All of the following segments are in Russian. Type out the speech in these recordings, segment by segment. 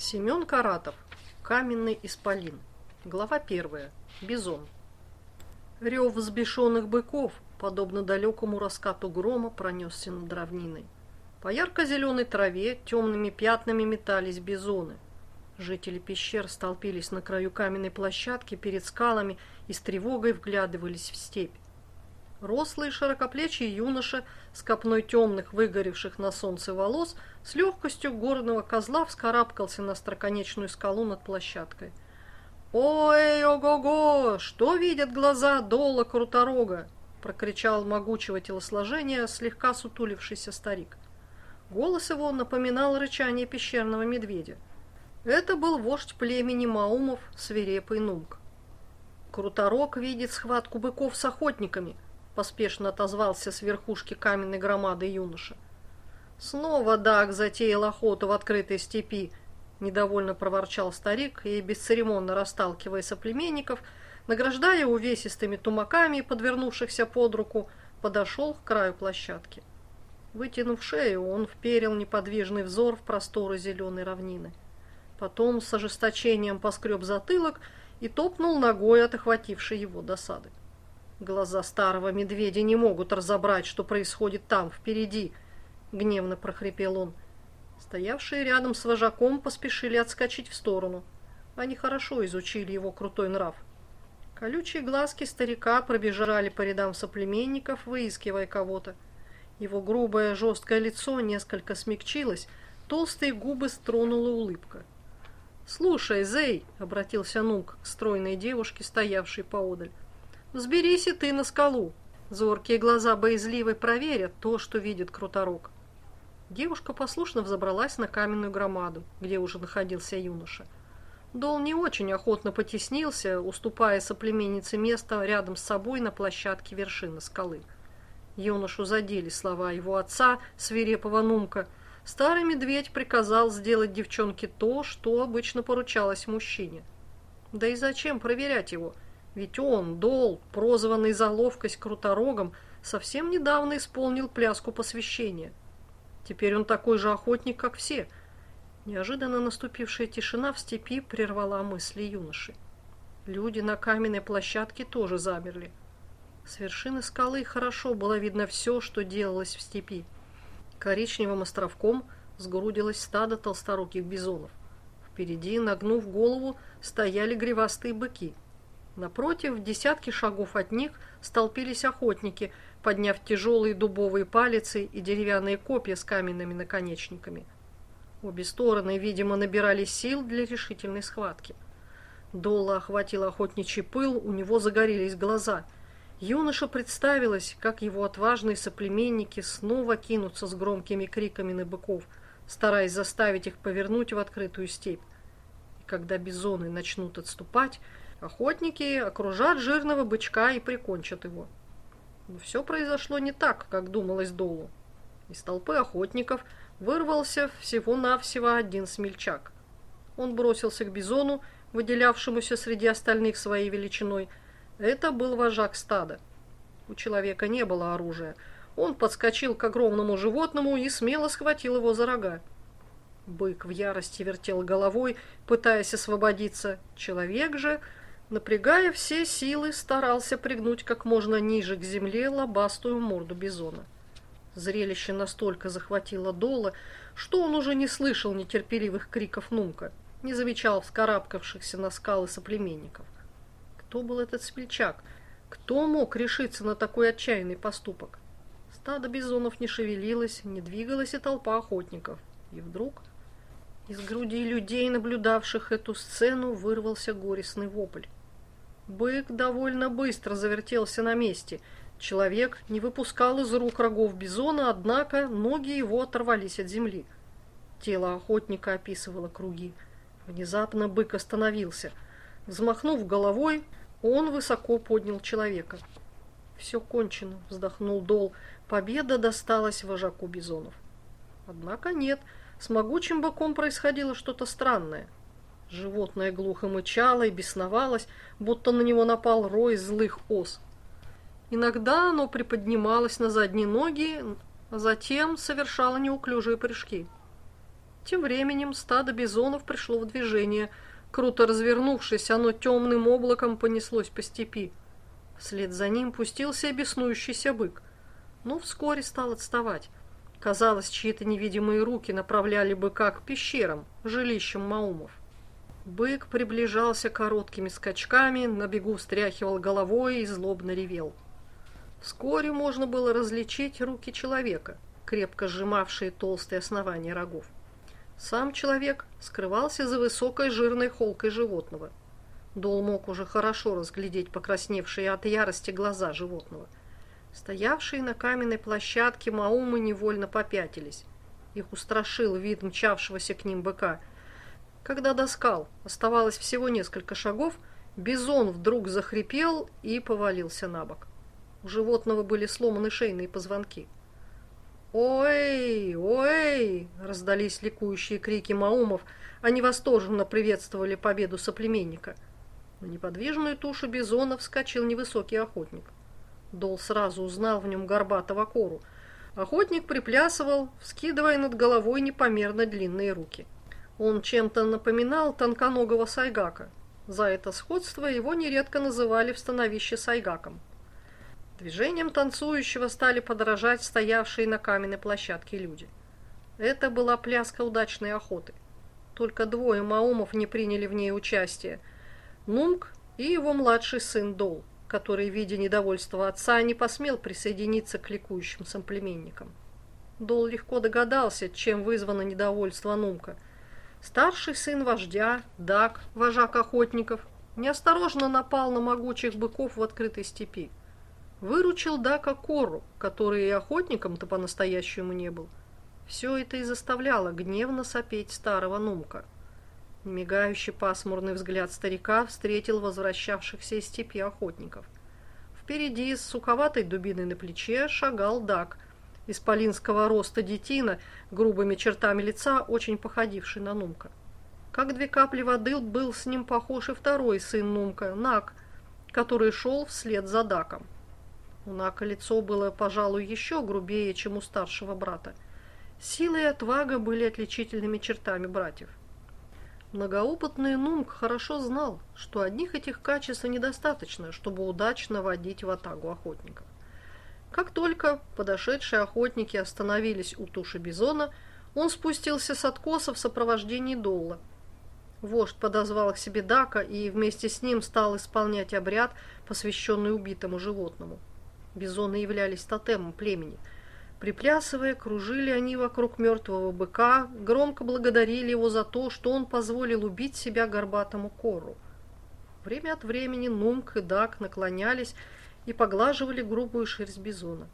Семен Каратов. Каменный исполин. Глава первая. Бизон. Рев взбешенных быков, подобно далекому раскату грома, пронесся над равниной. По ярко-зеленой траве темными пятнами метались бизоны. Жители пещер столпились на краю каменной площадки перед скалами и с тревогой вглядывались в степь. Рослый широкоплечий юноша с копной темных, выгоревших на солнце волос, с легкостью горного козла вскарабкался на строконечную скалу над площадкой. «Ой, ого-го! Что видят глаза дола Круторога?» — прокричал могучего телосложения слегка сутулившийся старик. Голос его напоминал рычание пещерного медведя. Это был вождь племени Маумов, свирепый Нумк. Круторог видит схватку быков с охотниками — поспешно отозвался с верхушки каменной громады юноша. Снова Даг затеял охоту в открытой степи, недовольно проворчал старик и, бесцеремонно расталкивая соплеменников, награждая увесистыми тумаками, подвернувшихся под руку, подошел к краю площадки. Вытянув шею, он вперил неподвижный взор в просторы зеленой равнины. Потом с ожесточением поскреб затылок и топнул ногой от охватившей его досады. Глаза старого медведя не могут разобрать, что происходит там, впереди, гневно прохрипел он. Стоявшие рядом с вожаком поспешили отскочить в сторону. Они хорошо изучили его крутой нрав. Колючие глазки старика пробежали по рядам соплеменников, выискивая кого-то. Его грубое жесткое лицо несколько смягчилось, толстые губы стронула улыбка. «Слушай, Зей!» — обратился Нук к стройной девушке, стоявшей поодаль. Взберись и ты на скалу. Зоркие глаза боязливой проверят то, что видит Круторог. Девушка послушно взобралась на каменную громаду, где уже находился юноша. Дол не очень охотно потеснился, уступая соплеменнице место рядом с собой на площадке вершины скалы. Юношу задели слова его отца, свирепого нумка. Старый медведь приказал сделать девчонке то, что обычно поручалось мужчине. Да и зачем проверять его – ведь он, Дол, прозванный за ловкость круторогом, совсем недавно исполнил пляску посвящения. Теперь он такой же охотник, как все. Неожиданно наступившая тишина в степи прервала мысли юноши. Люди на каменной площадке тоже замерли. С вершины скалы хорошо было видно все, что делалось в степи. Коричневым островком сгрудилось стадо толсторуких бизонов. Впереди, нагнув голову, стояли гривастые быки – Напротив, в десятки шагов от них столпились охотники, подняв тяжелые дубовые палицы и деревянные копья с каменными наконечниками. Обе стороны, видимо, набирали сил для решительной схватки. Дола охватил охотничий пыл, у него загорелись глаза. Юноша представилось, как его отважные соплеменники снова кинутся с громкими криками на быков, стараясь заставить их повернуть в открытую степь. И когда бизоны начнут отступать, Охотники окружат жирного бычка и прикончат его. Но все произошло не так, как думалось Долу. Из толпы охотников вырвался всего-навсего один смельчак. Он бросился к бизону, выделявшемуся среди остальных своей величиной. Это был вожак стада. У человека не было оружия. Он подскочил к огромному животному и смело схватил его за рога. Бык в ярости вертел головой, пытаясь освободиться. Человек же Напрягая все силы, старался пригнуть как можно ниже к земле лобастую морду бизона. Зрелище настолько захватило Дола, что он уже не слышал нетерпеливых криков Нумка, не замечал вскарабкавшихся на скалы соплеменников. Кто был этот смельчак? Кто мог решиться на такой отчаянный поступок? Стадо бизонов не шевелилось, не двигалась и толпа охотников. И вдруг из груди людей, наблюдавших эту сцену, вырвался горестный вопль. Бык довольно быстро завертелся на месте. Человек не выпускал из рук рогов бизона, однако ноги его оторвались от земли. Тело охотника описывало круги. Внезапно бык остановился. Взмахнув головой, он высоко поднял человека. «Все кончено», — вздохнул Дол. «Победа досталась вожаку бизонов». Однако нет, с могучим быком происходило что-то странное — Животное глухо мычало и бесновалось, будто на него напал рой злых ос. Иногда оно приподнималось на задние ноги, а затем совершало неуклюжие прыжки. Тем временем стадо бизонов пришло в движение. Круто развернувшись, оно темным облаком понеслось по степи. Вслед за ним пустился беснующийся бык. Но вскоре стал отставать. Казалось, чьи-то невидимые руки направляли быка к пещерам, жилищам Маумов. Бык приближался короткими скачками, на бегу встряхивал головой и злобно ревел. Вскоре можно было различить руки человека, крепко сжимавшие толстые основания рогов. Сам человек скрывался за высокой жирной холкой животного. Дол мог уже хорошо разглядеть покрасневшие от ярости глаза животного. Стоявшие на каменной площадке маумы невольно попятились. Их устрашил вид мчавшегося к ним быка. Когда до скал оставалось всего несколько шагов, бизон вдруг захрипел и повалился на бок. У животного были сломаны шейные позвонки. «Ой! Ой!» – раздались ликующие крики маумов. Они восторженно приветствовали победу соплеменника. На неподвижную тушу бизона вскочил невысокий охотник. Дол сразу узнал в нем горбатого кору. Охотник приплясывал, вскидывая над головой непомерно длинные руки. Он чем-то напоминал тонконогого сайгака. За это сходство его нередко называли в становище сайгаком. Движением танцующего стали подражать стоявшие на каменной площадке люди. Это была пляска удачной охоты. Только двое маумов не приняли в ней участие. Нунг и его младший сын Дол – который, видя недовольство отца, не посмел присоединиться к ликующим соплеменникам. Дол легко догадался, чем вызвано недовольство Нумка. Старший сын вождя, Дак, вожак охотников, неосторожно напал на могучих быков в открытой степи. Выручил Дака Кору, который и охотником-то по-настоящему не был. Все это и заставляло гневно сопеть старого Нумка. Мигающий пасмурный взгляд старика встретил возвращавшихся из степи охотников. Впереди с суковатой дубиной на плече шагал Дак, исполинского роста детина, грубыми чертами лица, очень походивший на Нумка. Как две капли воды был с ним похож и второй сын Нумка, Нак, который шел вслед за Даком. У Нака лицо было, пожалуй, еще грубее, чем у старшего брата. Сила и отвага были отличительными чертами братьев. Многоопытный Нунг хорошо знал, что одних этих качеств недостаточно, чтобы удачно водить в атагу охотников. Как только подошедшие охотники остановились у туши бизона, он спустился с откоса в сопровождении Долла. Вождь подозвал к себе Дака и вместе с ним стал исполнять обряд, посвященный убитому животному. Бизоны являлись тотемом племени – Приплясывая, кружили они вокруг мертвого быка, громко благодарили его за то, что он позволил убить себя горбатому кору. Время от времени Нумк и Дак наклонялись и поглаживали грубую шерсть бизона.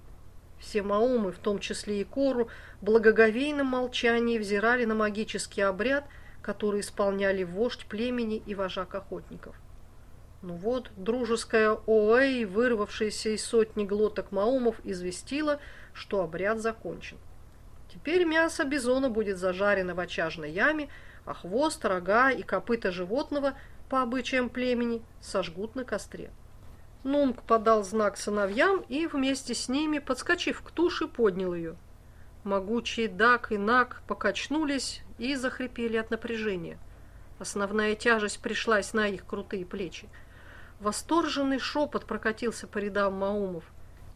Все маумы, в том числе и кору, в благоговейном молчании взирали на магический обряд, который исполняли вождь племени и вожак охотников. Ну вот, дружеская Оэй, вырвавшаяся из сотни глоток маумов, известила, что обряд закончен. Теперь мясо бизона будет зажарено в очажной яме, а хвост, рога и копыта животного, по обычаям племени, сожгут на костре. Нунг подал знак сыновьям и вместе с ними, подскочив к туше, поднял ее. Могучие Дак и Нак покачнулись и захрипели от напряжения. Основная тяжесть пришлась на их крутые плечи. Восторженный шепот прокатился по рядам маумов.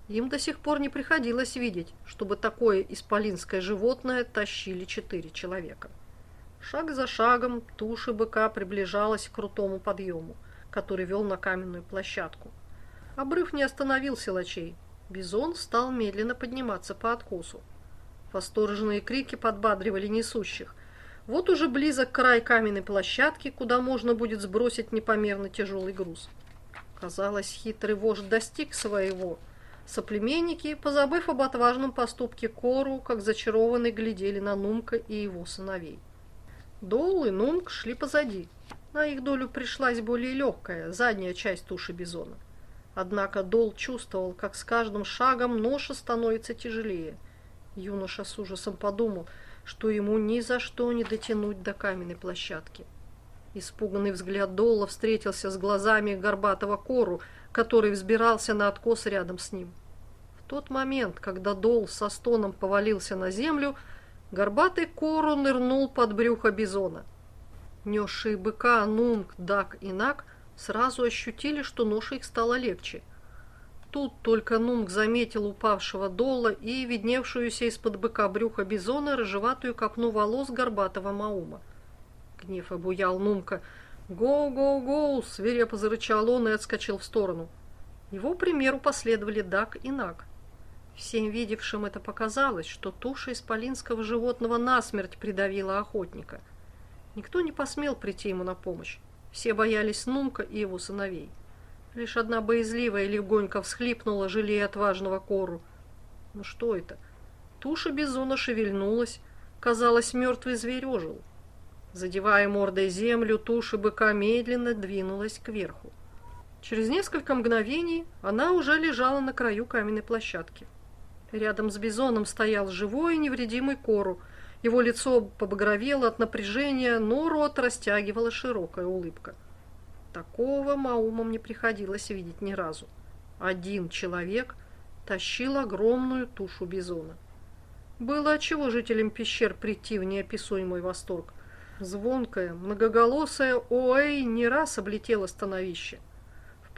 Им до сих пор не приходилось видеть, чтобы такое исполинское животное тащили четыре человека. Шаг за шагом туша быка приближалась к крутому подъему, который вел на каменную площадку. Обрыв не остановил силачей. Бизон стал медленно подниматься по откосу. Восторженные крики подбадривали несущих. Вот уже близок край каменной площадки, куда можно будет сбросить непомерно тяжелый груз. Казалось, хитрый вождь достиг своего. Соплеменники, позабыв об отважном поступке Кору, как зачарованные глядели на Нумка и его сыновей. Дол и Нумк шли позади. На их долю пришлась более легкая, задняя часть туши бизона. Однако Дол чувствовал, как с каждым шагом ноша становится тяжелее. Юноша с ужасом подумал, что ему ни за что не дотянуть до каменной площадки. Испуганный взгляд Долла встретился с глазами горбатого кору, который взбирался на откос рядом с ним. В тот момент, когда Дол со стоном повалился на землю, горбатый кору нырнул под брюхо бизона. Несшие быка Нунг, Дак и Нак сразу ощутили, что ноша их стала легче. Тут только Нунг заметил упавшего дола и видневшуюся из-под быка брюха бизона рыжеватую копну волос горбатого Маума. Гнев обуял Нунка. «Гоу-гоу-гоу!» — свирепо зарычал он и отскочил в сторону. Его примеру последовали Дак и Нак. Всем видевшим это показалось, что туша исполинского животного насмерть придавила охотника. Никто не посмел прийти ему на помощь. Все боялись Нумка и его сыновей. Лишь одна боязливая легонько всхлипнула, жалея отважного кору. Ну что это? Туша бизона шевельнулась. Казалось, мертвый зверь ожил. Задевая мордой землю, туша быка медленно двинулась кверху. Через несколько мгновений она уже лежала на краю каменной площадки. Рядом с бизоном стоял живой и невредимый кору. Его лицо побагровело от напряжения, но рот растягивала широкая улыбка. Такого Маумам не приходилось видеть ни разу. Один человек тащил огромную тушу бизона. Было отчего жителям пещер прийти в неописуемый восторг. Звонкое, многоголосое «Оэй» не раз облетело становище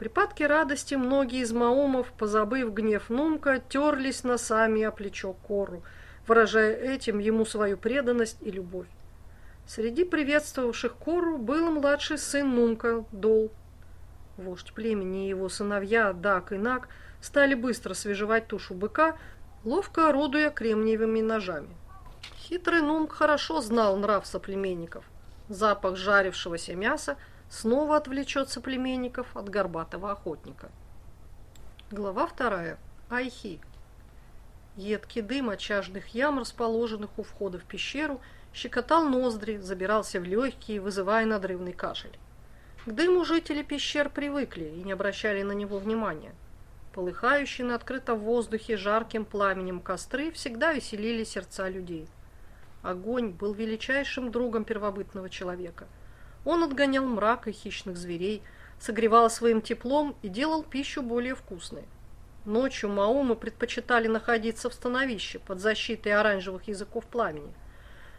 припадке радости многие из маумов, позабыв гнев Нумка, терлись носами о плечо Кору, выражая этим ему свою преданность и любовь. Среди приветствовавших Кору был младший сын Нумка, Дол. Вождь племени и его сыновья Дак и Нак стали быстро свежевать тушу быка, ловко орудуя кремниевыми ножами. Хитрый Нумк хорошо знал нрав соплеменников. Запах жарившегося мяса – снова отвлечет соплеменников от горбатого охотника. Глава вторая. Айхи. Едкий дым от чажных ям, расположенных у входа в пещеру, щекотал ноздри, забирался в легкие, вызывая надрывный кашель. К дыму жители пещер привыкли и не обращали на него внимания. Полыхающие на открытом воздухе жарким пламенем костры всегда веселили сердца людей. Огонь был величайшим другом первобытного человека – он отгонял мрак и хищных зверей, согревал своим теплом и делал пищу более вкусной. Ночью Маумы предпочитали находиться в становище под защитой оранжевых языков пламени.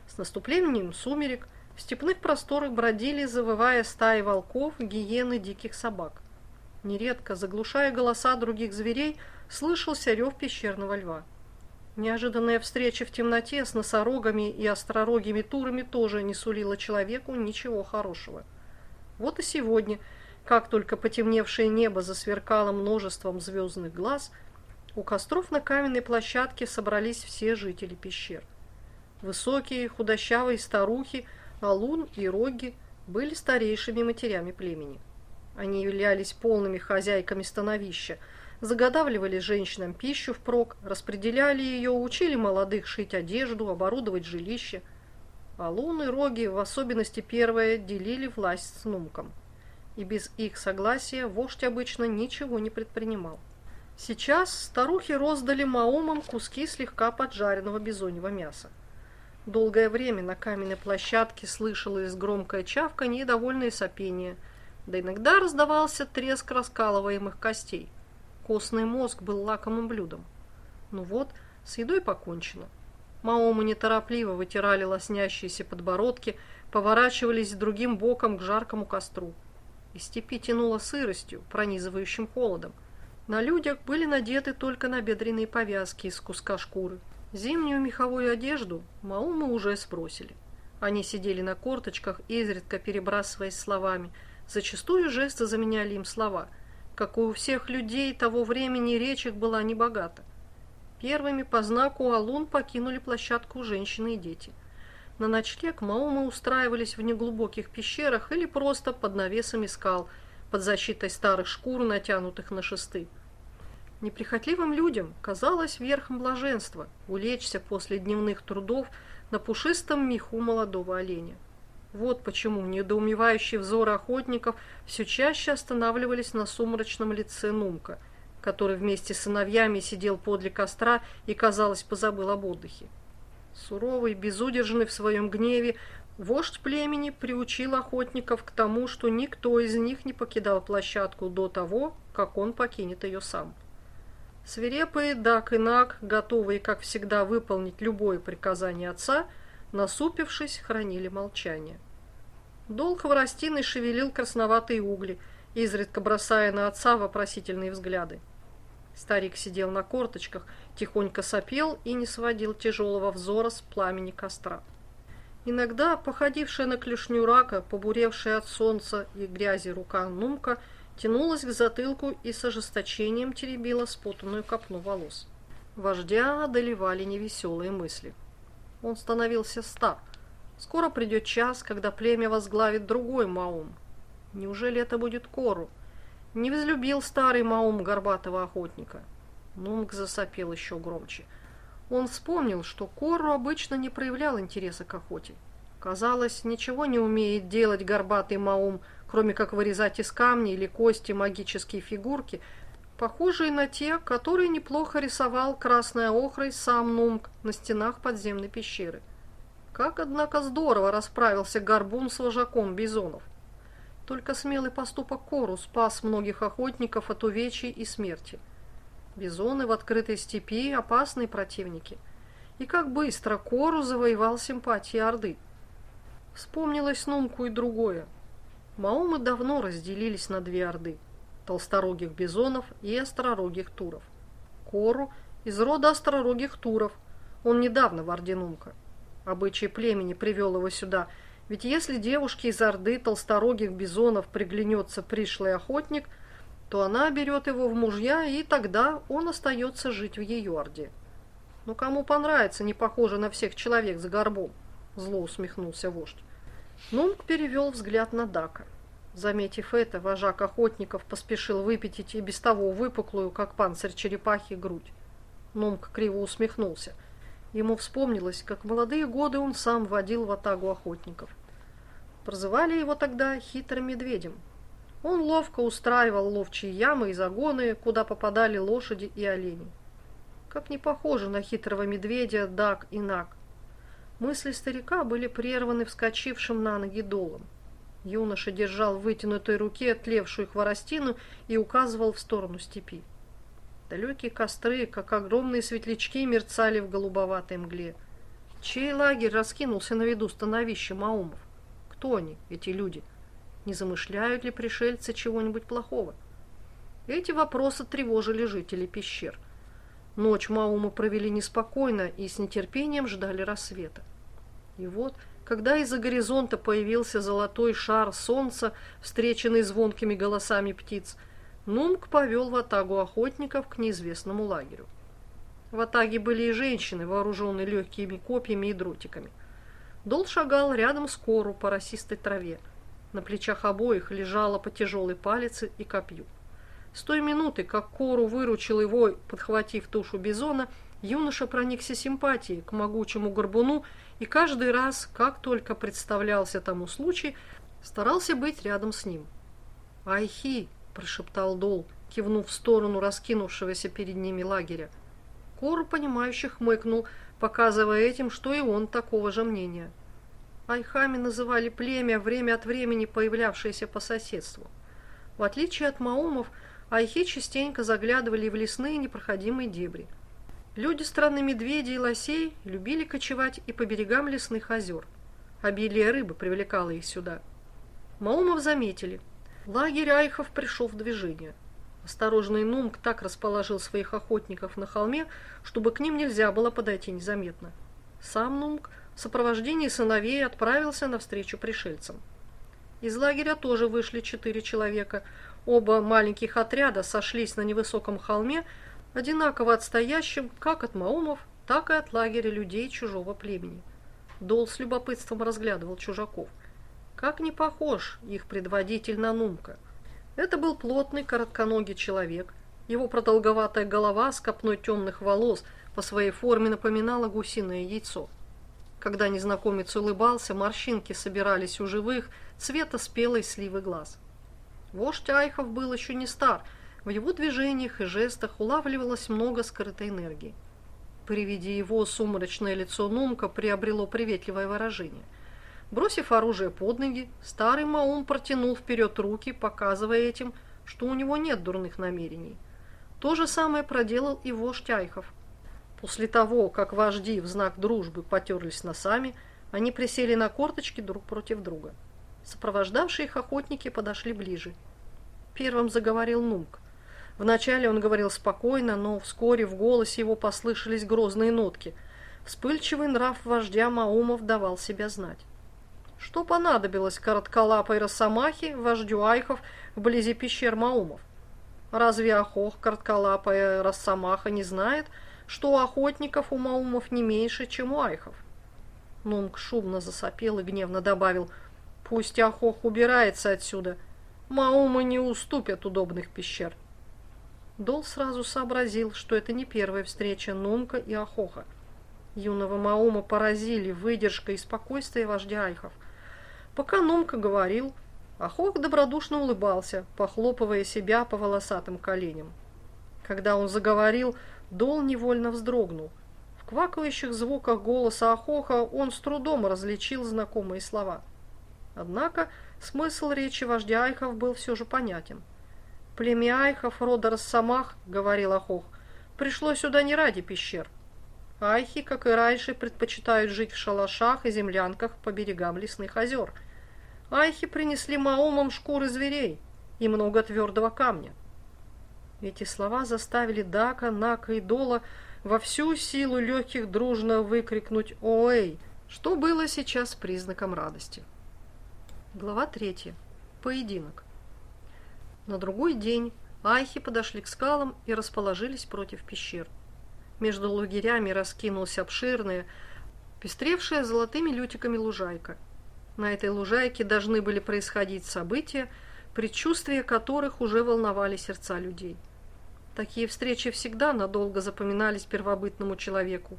С наступлением сумерек в степных просторах бродили, завывая стаи волков, гиены, диких собак. Нередко, заглушая голоса других зверей, слышался рев пещерного льва. Неожиданная встреча в темноте с носорогами и остророгими турами тоже не сулила человеку ничего хорошего. Вот и сегодня, как только потемневшее небо засверкало множеством звездных глаз, у костров на каменной площадке собрались все жители пещер. Высокие, худощавые старухи, Алун и Роги были старейшими матерями племени. Они являлись полными хозяйками становища – заготавливали женщинам пищу впрок, распределяли ее, учили молодых шить одежду, оборудовать жилище. А луны, роги, в особенности первые, делили власть с нумком. И без их согласия вождь обычно ничего не предпринимал. Сейчас старухи роздали маумам куски слегка поджаренного бизоньего мяса. Долгое время на каменной площадке слышалось громкое чавканье и довольное сопение, да иногда раздавался треск раскалываемых костей – Костный мозг был лакомым блюдом. Ну вот, с едой покончено. Маомы неторопливо вытирали лоснящиеся подбородки, поворачивались другим боком к жаркому костру. Из степи тянуло сыростью, пронизывающим холодом. На людях были надеты только набедренные повязки из куска шкуры. Зимнюю меховую одежду Маумы уже сбросили. Они сидели на корточках, изредка перебрасываясь словами. Зачастую жесты заменяли им слова – как и у всех людей того времени речь их была небогата. Первыми по знаку Алун покинули площадку женщины и дети. На ночлег маумы устраивались в неглубоких пещерах или просто под навесами скал, под защитой старых шкур, натянутых на шесты. Неприхотливым людям казалось верхом блаженства улечься после дневных трудов на пушистом меху молодого оленя. Вот почему недоумевающие взоры охотников все чаще останавливались на сумрачном лице Нумка, который вместе с сыновьями сидел подле костра и, казалось, позабыл об отдыхе. Суровый, безудержный в своем гневе, вождь племени приучил охотников к тому, что никто из них не покидал площадку до того, как он покинет ее сам. Свирепые Дак и Наг, готовые, как всегда, выполнить любое приказание отца, насупившись, хранили молчание. Дол хворостиной шевелил красноватые угли, изредка бросая на отца вопросительные взгляды. Старик сидел на корточках, тихонько сопел и не сводил тяжелого взора с пламени костра. Иногда, походившая на клешню рака, побуревшая от солнца и грязи рука Нумка, тянулась к затылку и с ожесточением теребила спутанную копну волос. Вождя одолевали невеселые мысли. Он становился стар. Скоро придет час, когда племя возглавит другой Маум. Неужели это будет Кору? Не взлюбил старый Маум горбатого охотника. Нумк засопел еще громче. Он вспомнил, что Кору обычно не проявлял интереса к охоте. Казалось, ничего не умеет делать горбатый Маум, кроме как вырезать из камня или кости магические фигурки, похожие на те, которые неплохо рисовал красной охрой сам Нумк на стенах подземной пещеры. Как, однако, здорово расправился горбун с вожаком бизонов. Только смелый поступок Кору спас многих охотников от увечий и смерти. Бизоны в открытой степи – опасные противники. И как быстро Кору завоевал симпатии Орды. Вспомнилось Нумку и другое – Маумы давно разделились на две орды – толсторогих бизонов и остророгих туров. Кору из рода остророгих туров. Он недавно в орде Нумка. Обычай племени привел его сюда, ведь если девушке из орды толсторогих бизонов приглянется пришлый охотник, то она берет его в мужья, и тогда он остается жить в ее орде. «Ну кому понравится, не похоже на всех человек с горбом?» – зло усмехнулся вождь. Нунг перевел взгляд на Дака. Заметив это, вожак охотников поспешил выпятить и без того выпуклую, как панцирь черепахи, грудь. Нунг криво усмехнулся. Ему вспомнилось, как в молодые годы он сам водил в атагу охотников. Прозывали его тогда хитрым медведем. Он ловко устраивал ловчие ямы и загоны, куда попадали лошади и олени. Как не похоже на хитрого медведя Дак и Нак. Мысли старика были прерваны вскочившим на ноги долом. Юноша держал в вытянутой руке тлевшую хворостину и указывал в сторону степи. Далекие костры, как огромные светлячки, мерцали в голубоватой мгле. Чей лагерь раскинулся на виду становища Маумов? Кто они, эти люди? Не замышляют ли пришельцы чего-нибудь плохого? Эти вопросы тревожили жителей пещер. Ночь Маумы провели неспокойно и с нетерпением ждали рассвета. И вот, когда из-за горизонта появился золотой шар солнца, встреченный звонкими голосами птиц, Нумк повел в атагу охотников к неизвестному лагерю. В атаге были и женщины, вооруженные легкими копьями и дротиками. Дол шагал рядом с кору по росистой траве. На плечах обоих лежала по тяжелой палице и копью. С той минуты, как кору выручил его, подхватив тушу бизона, юноша проникся симпатией к могучему горбуну и каждый раз, как только представлялся тому случай, старался быть рядом с ним. «Айхи!» – прошептал Дол, кивнув в сторону раскинувшегося перед ними лагеря. Кор, понимающе хмыкнул, показывая этим, что и он такого же мнения. Айхами называли племя, время от времени появлявшееся по соседству. В отличие от маумов, айхи частенько заглядывали в лесные непроходимые дебри – Люди страны медведей и лосей любили кочевать и по берегам лесных озер. Обилие рыбы привлекало их сюда. Маумов заметили. Лагерь Айхов пришел в движение. Осторожный Нумк так расположил своих охотников на холме, чтобы к ним нельзя было подойти незаметно. Сам Нумк в сопровождении сыновей отправился навстречу пришельцам. Из лагеря тоже вышли четыре человека. Оба маленьких отряда сошлись на невысоком холме, одинаково отстоящим как от маумов, так и от лагеря людей чужого племени. Дол с любопытством разглядывал чужаков. Как не похож их предводитель на Нумка. Это был плотный, коротконогий человек. Его продолговатая голова с копной темных волос по своей форме напоминала гусиное яйцо. Когда незнакомец улыбался, морщинки собирались у живых, цвета спелой сливы глаз. Вождь Айхов был еще не стар – в его движениях и жестах улавливалось много скрытой энергии. При виде его сумрачное лицо Нумка приобрело приветливое выражение. Бросив оружие под ноги, старый Маум протянул вперед руки, показывая этим, что у него нет дурных намерений. То же самое проделал и вождь Айхов. После того, как вожди в знак дружбы потерлись носами, они присели на корточки друг против друга. Сопровождавшие их охотники подошли ближе. Первым заговорил Нумк. Вначале он говорил спокойно, но вскоре в голосе его послышались грозные нотки. Вспыльчивый нрав вождя Маумов давал себя знать. Что понадобилось коротколапой росомахе, вождю Айхов, вблизи пещер Маумов? Разве Охох, коротколапая росомаха, не знает, что у охотников у Маумов не меньше, чем у Айхов? Нунг шумно засопел и гневно добавил, «Пусть Охох убирается отсюда. Маумы не уступят удобных пещер». Дол сразу сообразил, что это не первая встреча Нумка и Ахоха. Юного Маума поразили выдержка и спокойствие вождя Айхов. Пока Нумка говорил, Ахох добродушно улыбался, похлопывая себя по волосатым коленям. Когда он заговорил, Дол невольно вздрогнул. В квакающих звуках голоса Ахоха он с трудом различил знакомые слова. Однако смысл речи вождя Айхов был все же понятен. «Племя Айхов, рода Росомах, — говорил Ахох, — пришло сюда не ради пещер. Айхи, как и раньше, предпочитают жить в шалашах и землянках по берегам лесных озер — Айхи принесли Маомам шкуры зверей и много твердого камня. Эти слова заставили Дака, Нака и Дола во всю силу легких дружно выкрикнуть «Оэй!», что было сейчас признаком радости. Глава третья. Поединок. На другой день Айхи подошли к скалам и расположились против пещер. Между лагерями раскинулась обширная, пестревшая золотыми лютиками лужайка – на этой лужайке должны были происходить события, предчувствия которых уже волновали сердца людей. Такие встречи всегда надолго запоминались первобытному человеку.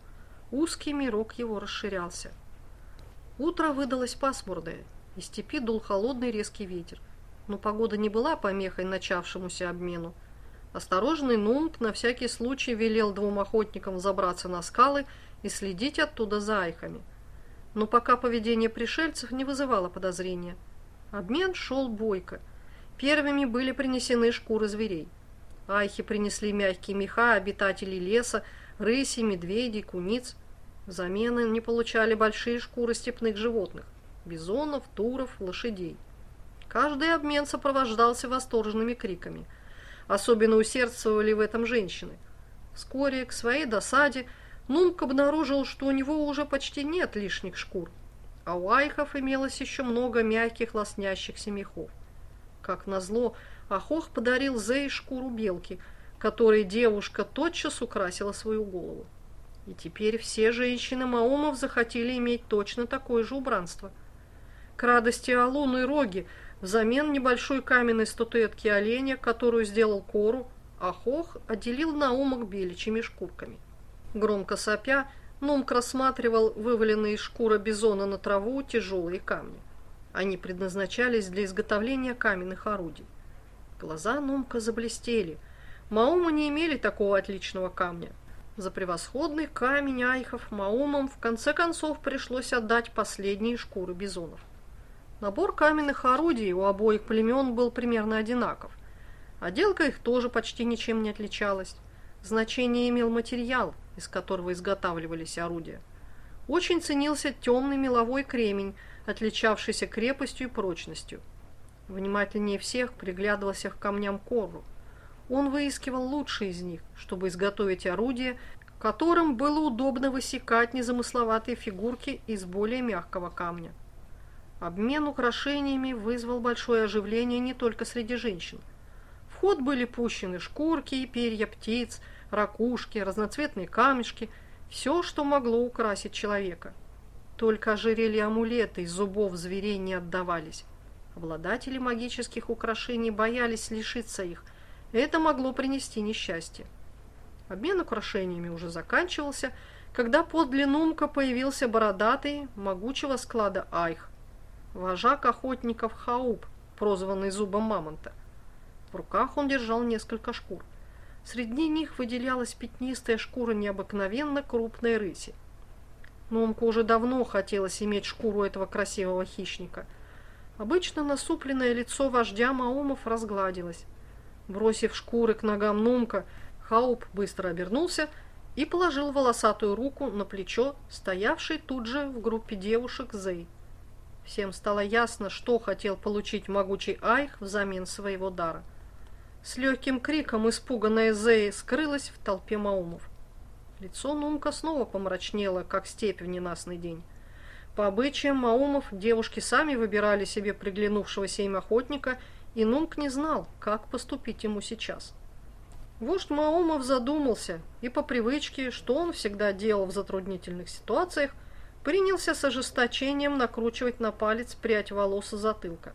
Узкий мирок его расширялся. Утро выдалось пасмурное, из степи дул холодный резкий ветер. Но погода не была помехой начавшемуся обмену. Осторожный Нунт на всякий случай велел двум охотникам забраться на скалы и следить оттуда за айхами – но пока поведение пришельцев не вызывало подозрения. Обмен шел бойко. Первыми были принесены шкуры зверей. Айхи принесли мягкие меха обитателей леса, рыси, медведей, куниц. Взамен они получали большие шкуры степных животных – бизонов, туров, лошадей. Каждый обмен сопровождался восторженными криками. Особенно усердствовали в этом женщины. Вскоре, к своей досаде, Нунк обнаружил, что у него уже почти нет лишних шкур, а у айхов имелось еще много мягких лоснящихся мехов. Как назло, Ахох подарил Зей шкуру белки, которой девушка тотчас украсила свою голову. И теперь все женщины Маумов захотели иметь точно такое же убранство. К радости Алуны и Роги взамен небольшой каменной статуэтки оленя, которую сделал Кору, Ахох отделил Наумок беличьими шкурками. Громко сопя, Нумк рассматривал вываленные из шкура бизона на траву тяжелые камни. Они предназначались для изготовления каменных орудий. Глаза Нумка заблестели. Маумы не имели такого отличного камня. За превосходный камень айхов Маумам в конце концов пришлось отдать последние шкуры бизонов. Набор каменных орудий у обоих племен был примерно одинаков. Отделка их тоже почти ничем не отличалась. Значение имел материал, из которого изготавливались орудия. Очень ценился темный меловой кремень, отличавшийся крепостью и прочностью. Внимательнее всех приглядывался к камням Корру. Он выискивал лучшие из них, чтобы изготовить орудие, которым было удобно высекать незамысловатые фигурки из более мягкого камня. Обмен украшениями вызвал большое оживление не только среди женщин. В ход были пущены шкурки и перья птиц, ракушки, разноцветные камешки, все, что могло украсить человека. Только ожерелья амулеты из зубов зверей не отдавались. Обладатели магических украшений боялись лишиться их, это могло принести несчастье. Обмен украшениями уже заканчивался, когда подле Нумка появился бородатый, могучего склада Айх, вожак охотников Хауп, прозванный зубом мамонта. В руках он держал несколько шкур. Среди них выделялась пятнистая шкура необыкновенно крупной рыси. Номку уже давно хотелось иметь шкуру этого красивого хищника. Обычно насупленное лицо вождя Маумов разгладилось. Бросив шкуры к ногам Нумка, Хауп быстро обернулся и положил волосатую руку на плечо, стоявшей тут же в группе девушек Зей. Всем стало ясно, что хотел получить могучий Айх взамен своего дара. С легким криком испуганная Зей скрылась в толпе маумов. Лицо Нумка снова помрачнело, как степь в ненастный день. По обычаям маумов девушки сами выбирали себе приглянувшегося им охотника, и Нумк не знал, как поступить ему сейчас. Вождь Маумов задумался и по привычке, что он всегда делал в затруднительных ситуациях, принялся с ожесточением накручивать на палец прядь волос и затылка.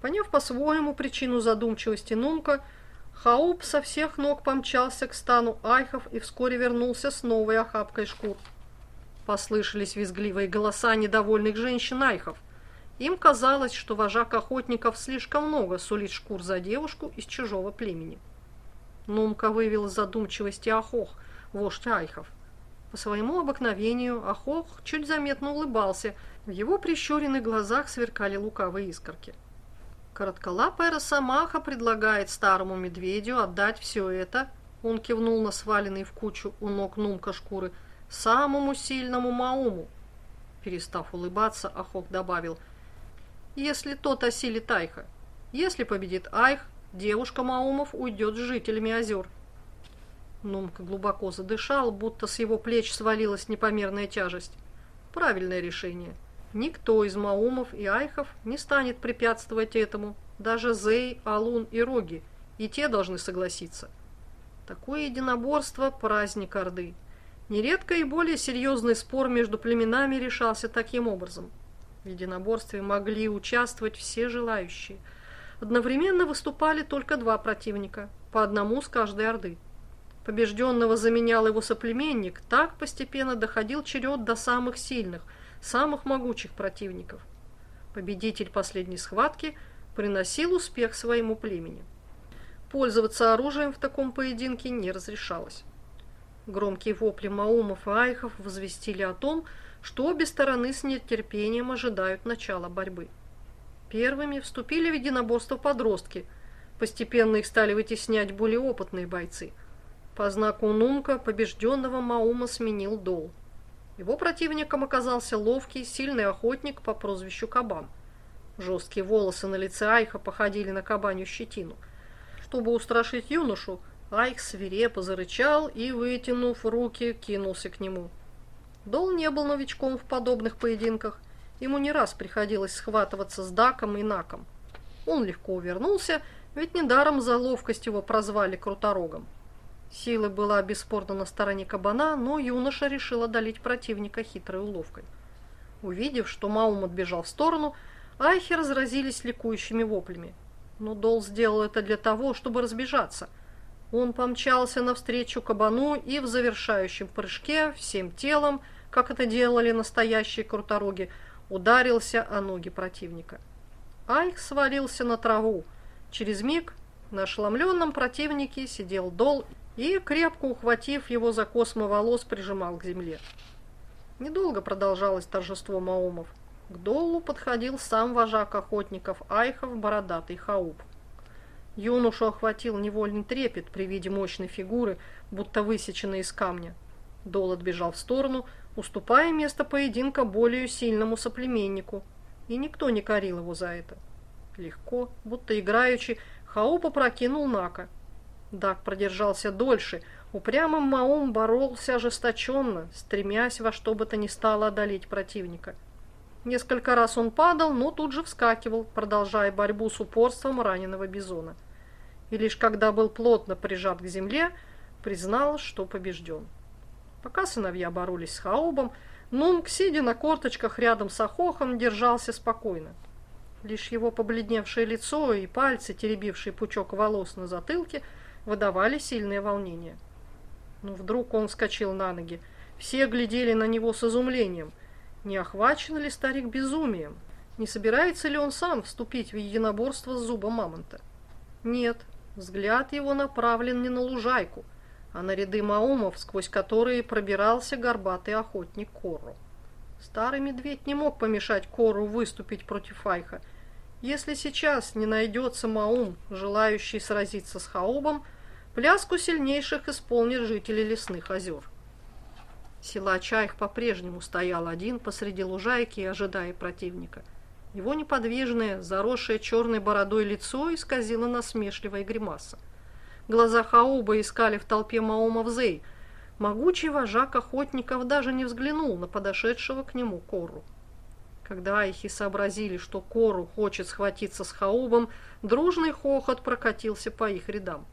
Поняв по-своему причину задумчивости Нумка, Хауп со всех ног помчался к стану айхов и вскоре вернулся с новой охапкой шкур. Послышались визгливые голоса недовольных женщин айхов. Им казалось, что вожак охотников слишком много сулит шкур за девушку из чужого племени. Нумка вывел из задумчивости Ахох, вождь Айхов. По своему обыкновению Ахох чуть заметно улыбался, в его прищуренных глазах сверкали лукавые искорки. Коротколапая росомаха предлагает старому медведю отдать все это, он кивнул на сваленный в кучу у ног Нумка шкуры, самому сильному Мауму. Перестав улыбаться, Ахок добавил, если тот осилит Айха. Если победит Айх, Девушка Маумов уйдет с жителями озер. Нумка глубоко задышал, будто с его плеч свалилась непомерная тяжесть. Правильное решение. Никто из Маумов и Айхов не станет препятствовать этому. Даже Зей, Алун и Роги. И те должны согласиться. Такое единоборство – праздник Орды. Нередко и более серьезный спор между племенами решался таким образом. В единоборстве могли участвовать все желающие – Одновременно выступали только два противника, по одному с каждой орды. Побежденного заменял его соплеменник, так постепенно доходил черед до самых сильных, самых могучих противников. Победитель последней схватки приносил успех своему племени. Пользоваться оружием в таком поединке не разрешалось. Громкие вопли маумов и айхов возвестили о том, что обе стороны с нетерпением ожидают начала борьбы. Первыми вступили в единоборство подростки. Постепенно их стали вытеснять более опытные бойцы. По знаку Нунка побежденного Маума сменил Дол. Его противником оказался ловкий, сильный охотник по прозвищу Кабан. Жесткие волосы на лице Айха походили на кабанью щетину. Чтобы устрашить юношу, Айх свирепо зарычал и, вытянув руки, кинулся к нему. Дол не был новичком в подобных поединках. Ему не раз приходилось схватываться с Даком и Наком. Он легко увернулся, ведь недаром за ловкость его прозвали Круторогом. Сила была бесспорно на стороне кабана, но юноша решил одолеть противника хитрой уловкой. Увидев, что Маум отбежал в сторону, Айхи разразились ликующими воплями. Но Дол сделал это для того, чтобы разбежаться. Он помчался навстречу кабану и в завершающем прыжке всем телом, как это делали настоящие крутороги, ударился о ноги противника. Айх свалился на траву. Через миг на ошеломленном противнике сидел Дол и, крепко ухватив его за космы волос, прижимал к земле. Недолго продолжалось торжество Маумов. К Долу подходил сам вожак охотников Айхов, бородатый Хауп. Юношу охватил невольный трепет при виде мощной фигуры, будто высеченной из камня. Дол отбежал в сторону, уступая место поединка более сильному соплеменнику, и никто не корил его за это. Легко, будто играючи, Хаупа прокинул Нака. Дак продержался дольше, упрямым Маум боролся ожесточенно, стремясь во что бы то ни стало одолеть противника. Несколько раз он падал, но тут же вскакивал, продолжая борьбу с упорством раненого бизона. И лишь когда был плотно прижат к земле, признал, что побежден. Пока сыновья боролись с Хаубом, Нунг, сидя на корточках рядом с Ахохом, держался спокойно. Лишь его побледневшее лицо и пальцы, теребившие пучок волос на затылке, выдавали сильное волнение. Но вдруг он вскочил на ноги. Все глядели на него с изумлением. Не охвачен ли старик безумием? Не собирается ли он сам вступить в единоборство с зубом мамонта? Нет, взгляд его направлен не на лужайку – а на ряды маумов, сквозь которые пробирался горбатый охотник Кору. Старый медведь не мог помешать Кору выступить против Айха. Если сейчас не найдется маум, желающий сразиться с Хаубом, Пляску сильнейших исполнят жители лесных озер. Силач Айх по-прежнему стоял один посреди лужайки, ожидая противника. Его неподвижное, заросшее черной бородой лицо исказило насмешливая гримаса. Глаза Хауба искали в толпе Маома Зей. Могучий вожак охотников даже не взглянул на подошедшего к нему Кору. Когда айхи сообразили, что Кору хочет схватиться с Хаубом, дружный хохот прокатился по их рядам.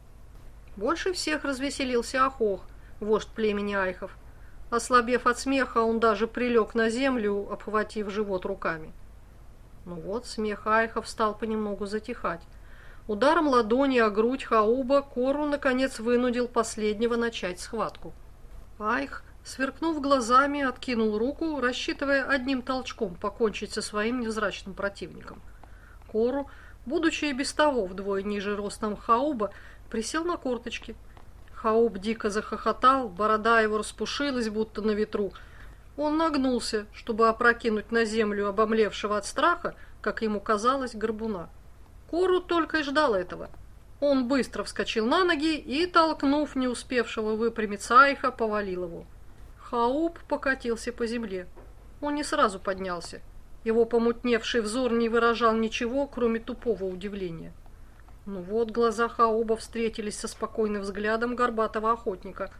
Больше всех развеселился Ахох, вождь племени айхов. Ослабев от смеха, он даже прилег на землю, обхватив живот руками. Ну вот, смех айхов стал понемногу затихать. Ударом ладони о грудь Хауба Кору, наконец, вынудил последнего начать схватку. Айх, сверкнув глазами, откинул руку, рассчитывая одним толчком покончить со своим невзрачным противником. Кору, будучи и без того вдвое ниже ростом Хауба, присел на корточки. Хауб дико захохотал, борода его распушилась, будто на ветру. Он нагнулся, чтобы опрокинуть на землю обомлевшего от страха, как ему казалось, горбуна. Кору только и ждал этого. Он быстро вскочил на ноги и, толкнув не успевшего выпрямиться Айха, повалил его. Хауб покатился по земле. Он не сразу поднялся. Его помутневший взор не выражал ничего, кроме тупого удивления. Ну вот глаза Хауба встретились со спокойным взглядом горбатого охотника.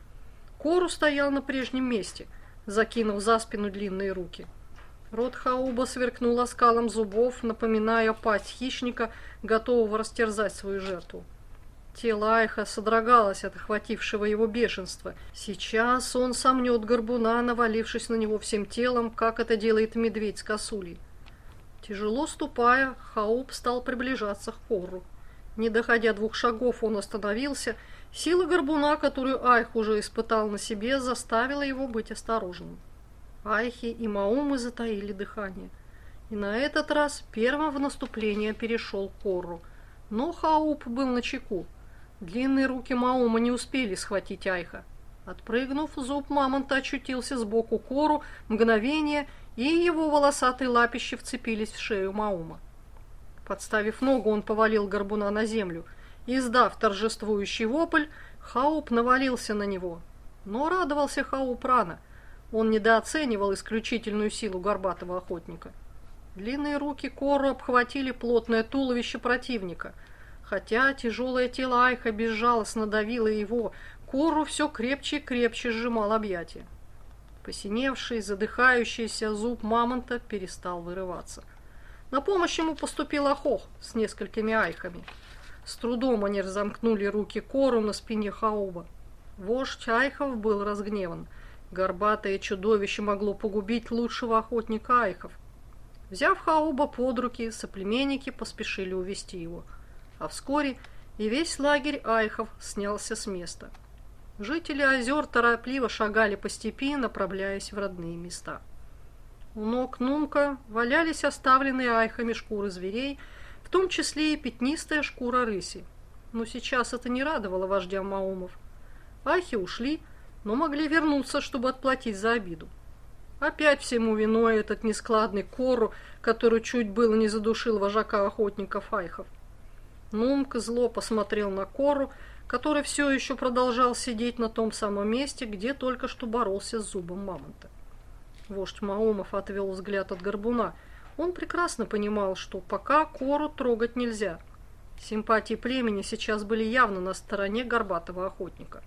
Кору стоял на прежнем месте, закинув за спину длинные руки. Рот Хауба сверкнул оскалом зубов, напоминая пасть хищника, готового растерзать свою жертву. Тело Айха содрогалось от охватившего его бешенства. Сейчас он сомнет горбуна, навалившись на него всем телом, как это делает медведь с косулей. Тяжело ступая, Хауб стал приближаться к Кору. Не доходя двух шагов, он остановился. Сила горбуна, которую Айх уже испытал на себе, заставила его быть осторожным. Айхи и Маумы затаили дыхание. И на этот раз первым в наступление перешел Корру. Но Хауп был на чеку. Длинные руки Маума не успели схватить Айха. Отпрыгнув, зуб мамонта очутился сбоку Кору, мгновение, и его волосатые лапищи вцепились в шею Маума. Подставив ногу, он повалил горбуна на землю. Издав торжествующий вопль, Хауп навалился на него. Но радовался Хауп рано. Он недооценивал исключительную силу горбатого охотника. Длинные руки Кору обхватили плотное туловище противника. Хотя тяжелое тело Айха безжалостно давило его, Кору все крепче и крепче сжимал объятия. Посиневший, задыхающийся зуб мамонта перестал вырываться. — на помощь ему поступил Ахох с несколькими айхами. С трудом они разомкнули руки Кору на спине Хауба. Вождь айхов был разгневан. Горбатое чудовище могло погубить лучшего охотника айхов. Взяв Хауба под руки, соплеменники поспешили увести его. А вскоре и весь лагерь айхов снялся с места. Жители озер торопливо шагали по степи, направляясь в родные места. У ног Нумка валялись оставленные айхами шкуры зверей, в том числе и пятнистая шкура рыси. Но сейчас это не радовало вождя Маумов. Айхи ушли, но могли вернуться, чтобы отплатить за обиду. Опять всему виной этот нескладный кору, который чуть было не задушил вожака охотников айхов. Нумка зло посмотрел на кору, который все еще продолжал сидеть на том самом месте, где только что боролся с зубом мамонта. Вождь Маумов отвел взгляд от горбуна. Он прекрасно понимал, что пока кору трогать нельзя. Симпатии племени сейчас были явно на стороне горбатого охотника.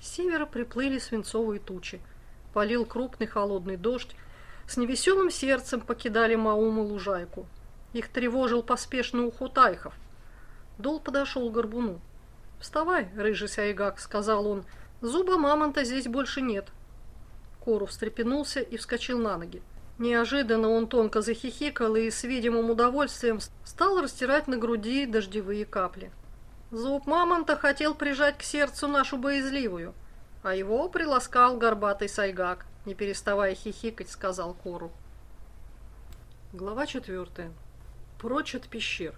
С севера приплыли свинцовые тучи. Полил крупный холодный дождь. С невеселым сердцем покидали Маумы лужайку. Их тревожил поспешный уход айхов. Дол подошел к горбуну. «Вставай, рыжий сайгак», — сказал он. «Зуба мамонта здесь больше нет. Кору встрепенулся и вскочил на ноги. Неожиданно он тонко захихикал и с видимым удовольствием стал растирать на груди дождевые капли. Зуб мамонта хотел прижать к сердцу нашу боязливую, а его приласкал горбатый сайгак, не переставая хихикать, сказал Кору. Глава четвертая. Прочь от пещер.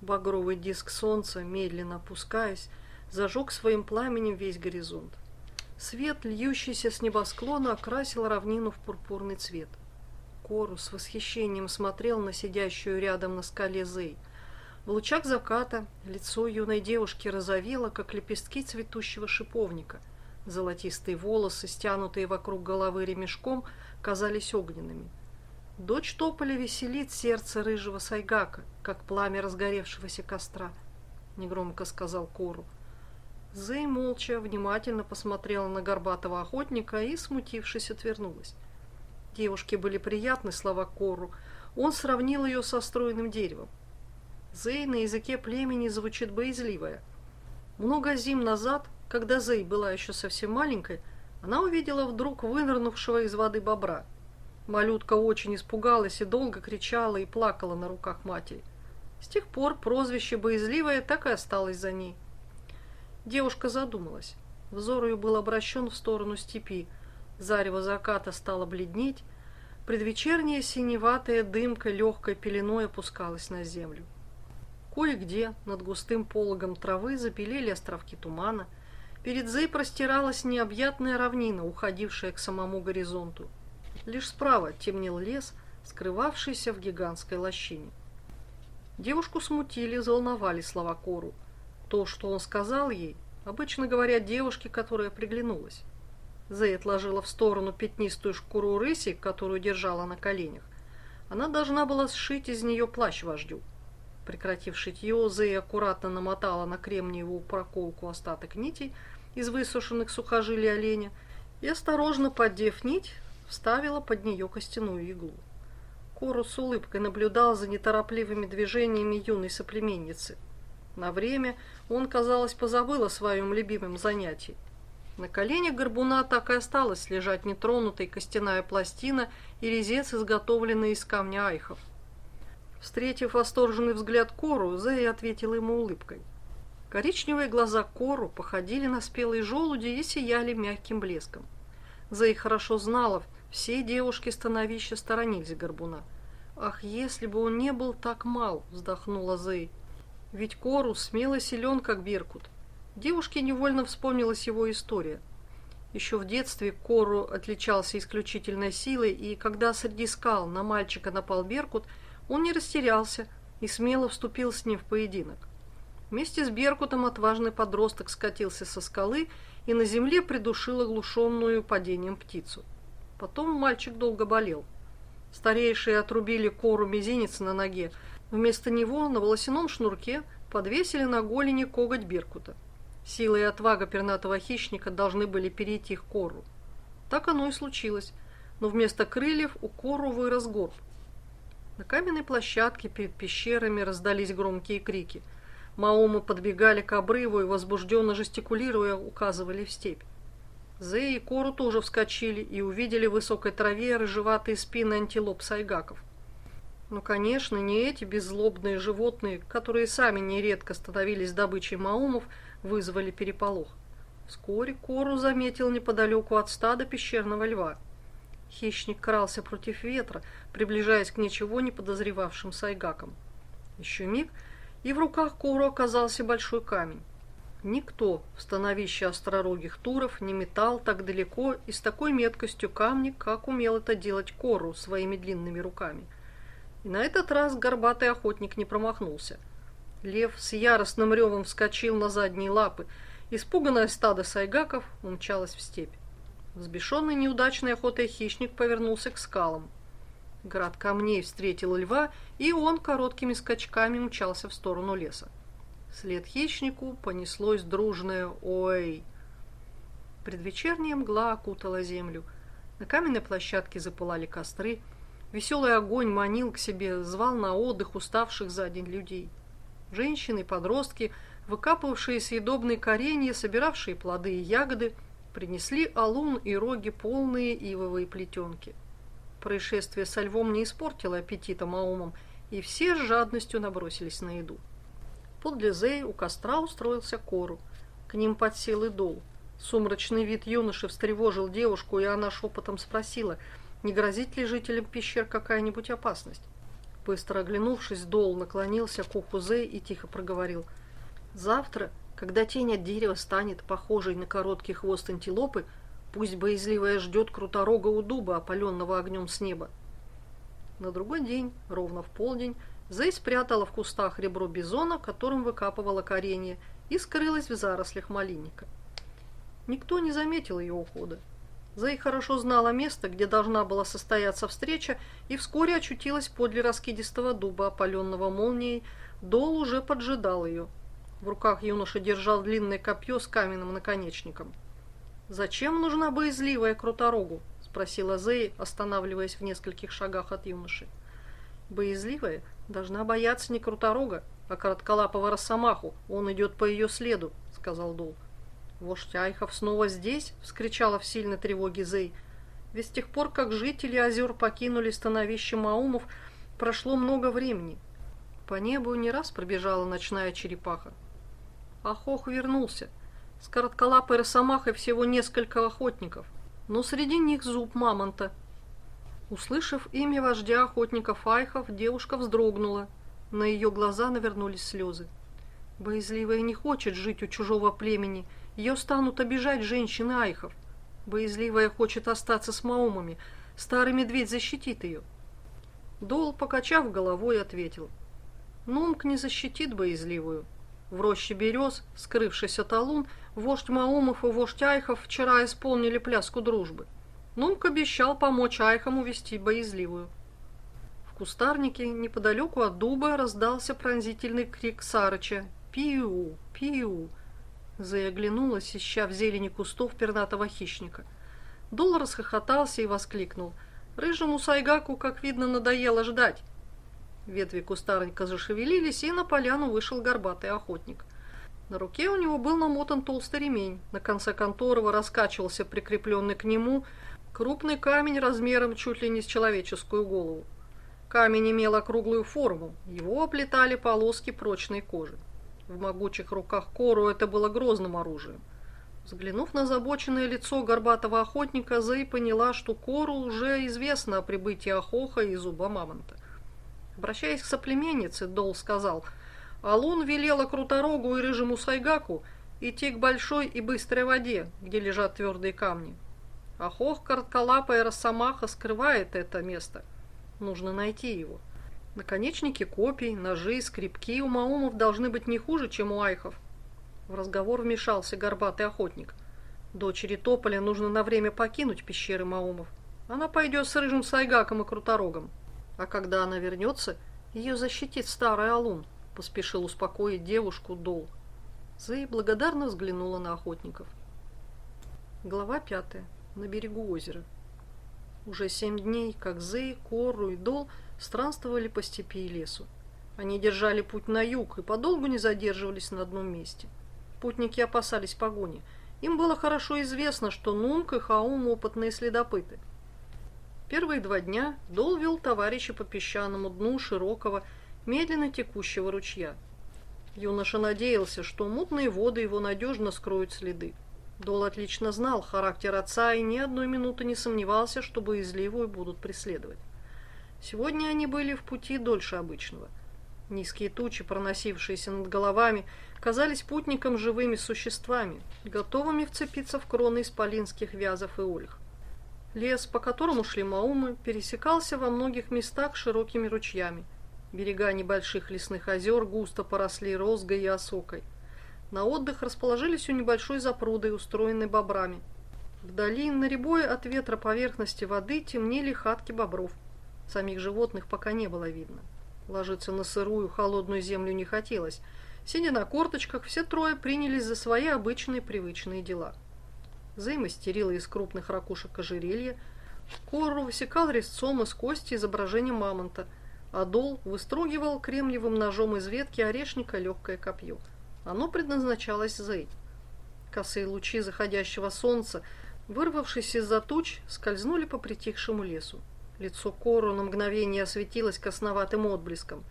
Багровый диск солнца, медленно опускаясь, зажег своим пламенем весь горизонт. Свет, льющийся с небосклона, окрасил равнину в пурпурный цвет. Кору с восхищением смотрел на сидящую рядом на скале Зей. В лучах заката лицо юной девушки розовело, как лепестки цветущего шиповника. Золотистые волосы, стянутые вокруг головы ремешком, казались огненными. Дочь тополя веселит сердце рыжего сайгака, как пламя разгоревшегося костра, — негромко сказал Кору. Зэй молча, внимательно посмотрела на горбатого охотника и, смутившись, отвернулась. Девушке были приятны слова Кору. Он сравнил ее со стройным деревом. Зей на языке племени звучит боязливая. Много зим назад, когда Зей была еще совсем маленькой, она увидела вдруг вынырнувшего из воды бобра. Малютка очень испугалась и долго кричала и плакала на руках матери. С тех пор прозвище «боязливая» так и осталось за ней. Девушка задумалась. Взор ее был обращен в сторону степи. Зарево заката стало бледнеть. Предвечерняя синеватая дымка легкой пеленой опускалась на землю. Кое-где над густым пологом травы запилили островки тумана. Перед Зей простиралась необъятная равнина, уходившая к самому горизонту. Лишь справа темнел лес, скрывавшийся в гигантской лощине. Девушку смутили, взволновали слова Кору. То, что он сказал ей, обычно говорят девушке, которая приглянулась. Зей отложила в сторону пятнистую шкуру рыси, которую держала на коленях. Она должна была сшить из нее плащ вождю. Прекратив шитье, Зей аккуратно намотала на кремниевую проколку остаток нитей из высушенных сухожилий оленя и, осторожно поддев нить, вставила под нее костяную иглу. Кору с улыбкой наблюдал за неторопливыми движениями юной соплеменницы. На время он, казалось, позабыл о своем любимом занятии. На коленях горбуна так и осталась лежать нетронутой костяная пластина и резец, изготовленный из камня айхов. Встретив восторженный взгляд Кору, Зея ответила ему улыбкой. Коричневые глаза Кору походили на спелые желуди и сияли мягким блеском. Зея хорошо знала, все девушки становища сторонились горбуна. «Ах, если бы он не был так мал!» – вздохнула Зей. «Ведь Кору смело силен, как Беркут». Девушке невольно вспомнилась его история. Еще в детстве Кору отличался исключительной силой, и когда среди скал на мальчика напал Беркут – он не растерялся и смело вступил с ним в поединок. Вместе с Беркутом отважный подросток скатился со скалы и на земле придушил оглушенную падением птицу. Потом мальчик долго болел. Старейшие отрубили кору мизинец на ноге. Вместо него на волосяном шнурке подвесили на голени коготь Беркута. Сила и отвага пернатого хищника должны были перейти к кору. Так оно и случилось, но вместо крыльев у кору вырос горб. На каменной площадке перед пещерами раздались громкие крики. Маомы подбегали к обрыву и, возбужденно жестикулируя, указывали в степь. Зеи и Кору тоже вскочили и увидели в высокой траве рыжеватые спины антилоп сайгаков. Но, конечно, не эти беззлобные животные, которые сами нередко становились добычей маумов, вызвали переполох. Вскоре Кору заметил неподалеку от стада пещерного льва – Хищник крался против ветра, приближаясь к ничего не подозревавшим сайгакам. Еще миг, и в руках Куру оказался большой камень. Никто в становище остророгих туров не метал так далеко и с такой меткостью камни, как умел это делать Кору своими длинными руками. И на этот раз горбатый охотник не промахнулся. Лев с яростным ревом вскочил на задние лапы. Испуганное стадо сайгаков умчалось в степь. Взбешенный неудачной охотой хищник повернулся к скалам. Град камней встретил льва, и он короткими скачками мчался в сторону леса. След хищнику понеслось дружное «Ой!». Предвечерняя мгла окутала землю. На каменной площадке запылали костры. Веселый огонь манил к себе, звал на отдых уставших за день людей. Женщины, подростки, выкапывавшие съедобные коренья, собиравшие плоды и ягоды – принесли алун и роги полные ивовые плетенки. Происшествие со львом не испортило аппетита Маумом, и все с жадностью набросились на еду. Под Лизей у костра устроился Кору. К ним подсел и Дол. Сумрачный вид юноши встревожил девушку, и она шепотом спросила, не грозит ли жителям пещер какая-нибудь опасность. Быстро оглянувшись, Дол наклонился к уху Зей и тихо проговорил. «Завтра когда тень от дерева станет похожей на короткий хвост антилопы, пусть боязливая ждет круторога у дуба, опаленного огнем с неба. На другой день, ровно в полдень, Зэй спрятала в кустах ребро бизона, которым выкапывала коренья, и скрылась в зарослях малинника. Никто не заметил ее ухода. Зэй хорошо знала место, где должна была состояться встреча, и вскоре очутилась подле раскидистого дуба, опаленного молнией. Дол уже поджидал ее. В руках юноша держал длинное копье с каменным наконечником. «Зачем нужна боязливая круторогу?» – спросила Зэй, останавливаясь в нескольких шагах от юноши. «Боязливая должна бояться не круторога, а коротколапого росомаху. Он идет по ее следу», – сказал Дол. «Вождь Айхов снова здесь?» – вскричала в сильной тревоге Зей. «Ведь с тех пор, как жители озер покинули становище Маумов, прошло много времени. По небу не раз пробежала ночная черепаха. Ахох вернулся. С коротколапой росомахой всего несколько охотников, но среди них зуб мамонта. Услышав имя вождя охотников Айхов, девушка вздрогнула. На ее глаза навернулись слезы. Боязливая не хочет жить у чужого племени – ее станут обижать женщины Айхов. Боязливая хочет остаться с Маумами. Старый медведь защитит ее. Дол, покачав головой, ответил. Нумк не защитит боязливую. В роще берез, скрывшись от Алун, вождь Маумов и вождь Айхов вчера исполнили пляску дружбы. Нумк обещал помочь Айхам увести боязливую. В кустарнике неподалеку от дуба раздался пронзительный крик Сарыча «Пиу! Пиу!» Зая оглянулась, ища в зелени кустов пернатого хищника. Дол расхохотался и воскликнул. «Рыжему сайгаку, как видно, надоело ждать!» Ветви кустарника зашевелились, и на поляну вышел горбатый охотник. На руке у него был намотан толстый ремень, на конце конторова раскачивался прикрепленный к нему крупный камень размером чуть ли не с человеческую голову. Камень имел округлую форму, его оплетали полоски прочной кожи. В могучих руках Кору это было грозным оружием. Взглянув на забоченное лицо горбатого охотника, Зэй поняла, что Кору уже известно о прибытии Ахоха и зуба мамонта. Обращаясь к соплеменнице, Дол сказал, «Алун велела Круторогу и Рыжему Сайгаку идти к большой и быстрой воде, где лежат твердые камни. Ахох, коротколапая росомаха скрывает это место. Нужно найти его». Наконечники копий, ножи, скребки у маумов должны быть не хуже, чем у айхов. В разговор вмешался горбатый охотник. Дочери Тополя нужно на время покинуть пещеры маумов. Она пойдет с рыжим сайгаком и круторогом. А когда она вернется, ее защитит старый алун, поспешил успокоить девушку Дол. Зэй благодарно взглянула на охотников. Глава пятая. На берегу озера. Уже семь дней, как Зэй, Корру и Дол – странствовали по степи и лесу. Они держали путь на юг и подолгу не задерживались на одном месте. Путники опасались погони. Им было хорошо известно, что Нунк и Хаум – опытные следопыты. Первые два дня Дол вел товарища по песчаному дну широкого, медленно текущего ручья. Юноша надеялся, что мутные воды его надежно скроют следы. Дол отлично знал характер отца и ни одной минуты не сомневался, что боязливую будут преследовать. Сегодня они были в пути дольше обычного. Низкие тучи, проносившиеся над головами, казались путникам живыми существами, готовыми вцепиться в кроны исполинских вязов и ольх. Лес, по которому шли маумы, пересекался во многих местах широкими ручьями. Берега небольших лесных озер густо поросли розгой и осокой. На отдых расположились у небольшой запруды, устроенной бобрами. Вдали, на рябой от ветра поверхности воды, темнели хатки бобров – Самих животных пока не было видно. Ложиться на сырую, холодную землю не хотелось. Сидя на корточках, все трое принялись за свои обычные привычные дела. Зэй мастерила из крупных ракушек ожерелья, Кору высекал резцом из кости изображение мамонта, а Дол выстругивал кремниевым ножом из ветки орешника легкое копье. Оно предназначалось Зэй. Косые лучи заходящего солнца, вырвавшись из-за туч, скользнули по притихшему лесу. Лицо Кору на мгновение осветилось косноватым отблеском.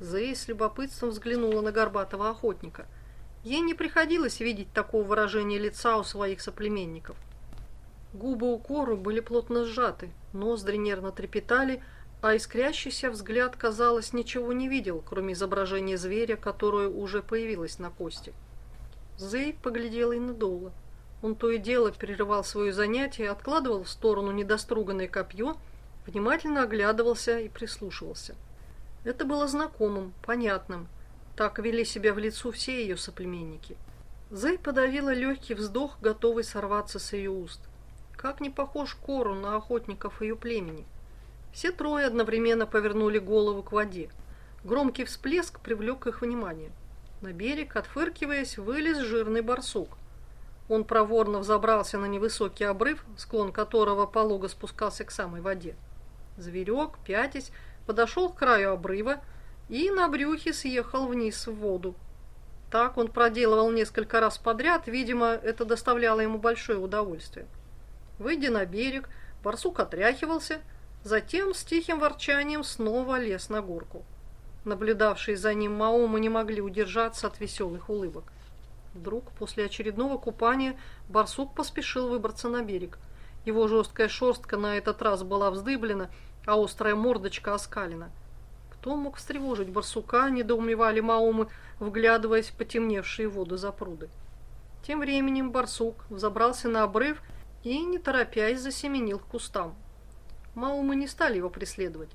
Зей с любопытством взглянула на горбатого охотника. Ей не приходилось видеть такого выражения лица у своих соплеменников. Губы у Кору были плотно сжаты, ноздри нервно трепетали, а искрящийся взгляд, казалось, ничего не видел, кроме изображения зверя, которое уже появилось на кости. Зей поглядела и на Доула. Он то и дело перерывал свое занятие, откладывал в сторону недоструганное копье — внимательно оглядывался и прислушивался. Это было знакомым, понятным. Так вели себя в лицу все ее соплеменники. Зэй подавила легкий вздох, готовый сорваться с ее уст. Как не похож Кору на охотников ее племени. Все трое одновременно повернули голову к воде. Громкий всплеск привлек их внимание. На берег, отфыркиваясь, вылез жирный барсук. Он проворно взобрался на невысокий обрыв, склон которого полого спускался к самой воде. Зверек, пятясь, подошел к краю обрыва и на брюхе съехал вниз в воду. Так он проделывал несколько раз подряд, видимо, это доставляло ему большое удовольствие. Выйдя на берег, барсук отряхивался, затем с тихим ворчанием снова лез на горку. Наблюдавшие за ним Маомы не могли удержаться от веселых улыбок. Вдруг, после очередного купания, барсук поспешил выбраться на берег. Его жесткая шерстка на этот раз была вздыблена, а острая мордочка оскалена. Кто мог встревожить барсука, недоумевали Маумы, вглядываясь в потемневшие воды запруды. Тем временем барсук взобрался на обрыв и, не торопясь, засеменил к кустам. Маумы не стали его преследовать.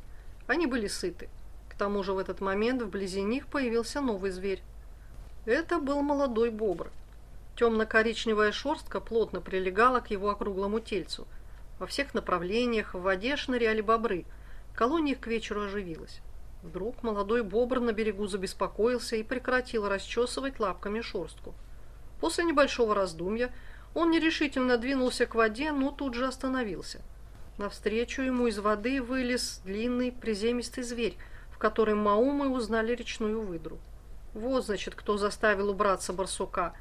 Они были сыты. К тому же в этот момент вблизи них появился новый зверь. Это был молодой бобр. Темно-коричневая шерстка плотно прилегала к его округлому тельцу. Во всех направлениях в воде шныряли бобры. Колония к вечеру оживилась. Вдруг молодой бобр на берегу забеспокоился и прекратил расчесывать лапками шерстку. После небольшого раздумья он нерешительно двинулся к воде, но тут же остановился. Навстречу ему из воды вылез длинный приземистый зверь – в которой Маумы узнали речную выдру. Вот, значит, кто заставил убраться барсука.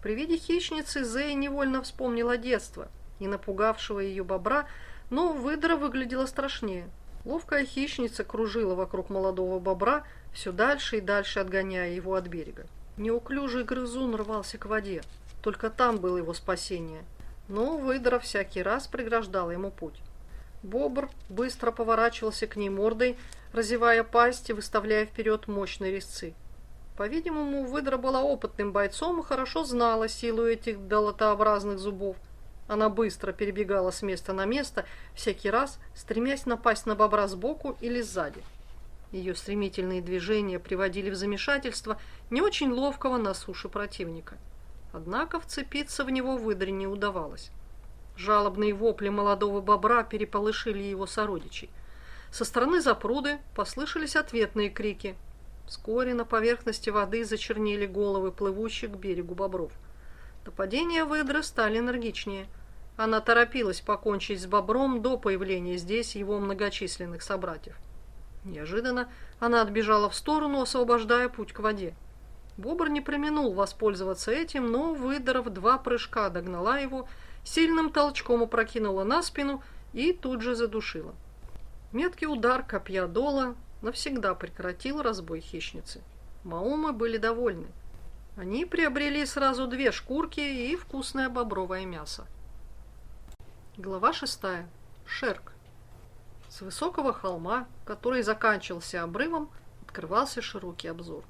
При виде хищницы Зея невольно вспомнила детство и напугавшего ее бобра, но выдра выглядела страшнее. Ловкая хищница кружила вокруг молодого бобра, все дальше и дальше отгоняя его от берега. Неуклюжий грызун рвался к воде. Только там было его спасение. Но выдра всякий раз преграждала ему путь. Бобр быстро поворачивался к ней мордой, разевая пасть и выставляя вперед мощные резцы. По-видимому, выдра была опытным бойцом и хорошо знала силу этих долотообразных зубов. Она быстро перебегала с места на место, всякий раз стремясь напасть на бобра сбоку или сзади. Ее стремительные движения приводили в замешательство не очень ловкого на суше противника. Однако вцепиться в него выдре не удавалось. Жалобные вопли молодого бобра переполошили его сородичей – со стороны запруды послышались ответные крики. Вскоре на поверхности воды зачернели головы плывущих к берегу бобров. Нападения выдры стали энергичнее. Она торопилась покончить с бобром до появления здесь его многочисленных собратьев. Неожиданно она отбежала в сторону, освобождая путь к воде. Бобр не применул воспользоваться этим, но, выдрав два прыжка, догнала его, сильным толчком опрокинула на спину и тут же задушила. Меткий удар копья Дола навсегда прекратил разбой хищницы. Маумы были довольны. Они приобрели сразу две шкурки и вкусное бобровое мясо. Глава шестая. Шерк. С высокого холма, который заканчивался обрывом, открывался широкий обзор.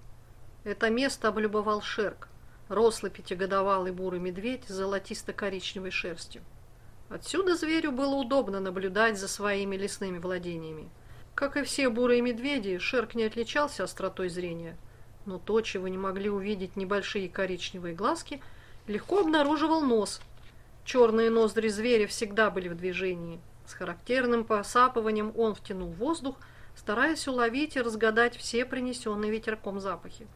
Это место облюбовал Шерк, рослый пятигодовалый бурый медведь с золотисто-коричневой шерстью. Отсюда зверю было удобно наблюдать за своими лесными владениями. Как и все бурые медведи, Шерк не отличался остротой зрения. Но то, чего не могли увидеть небольшие коричневые глазки, легко обнаруживал нос. Черные ноздри зверя всегда были в движении. С характерным посапыванием он втянул воздух, стараясь уловить и разгадать все принесенные ветерком запахи.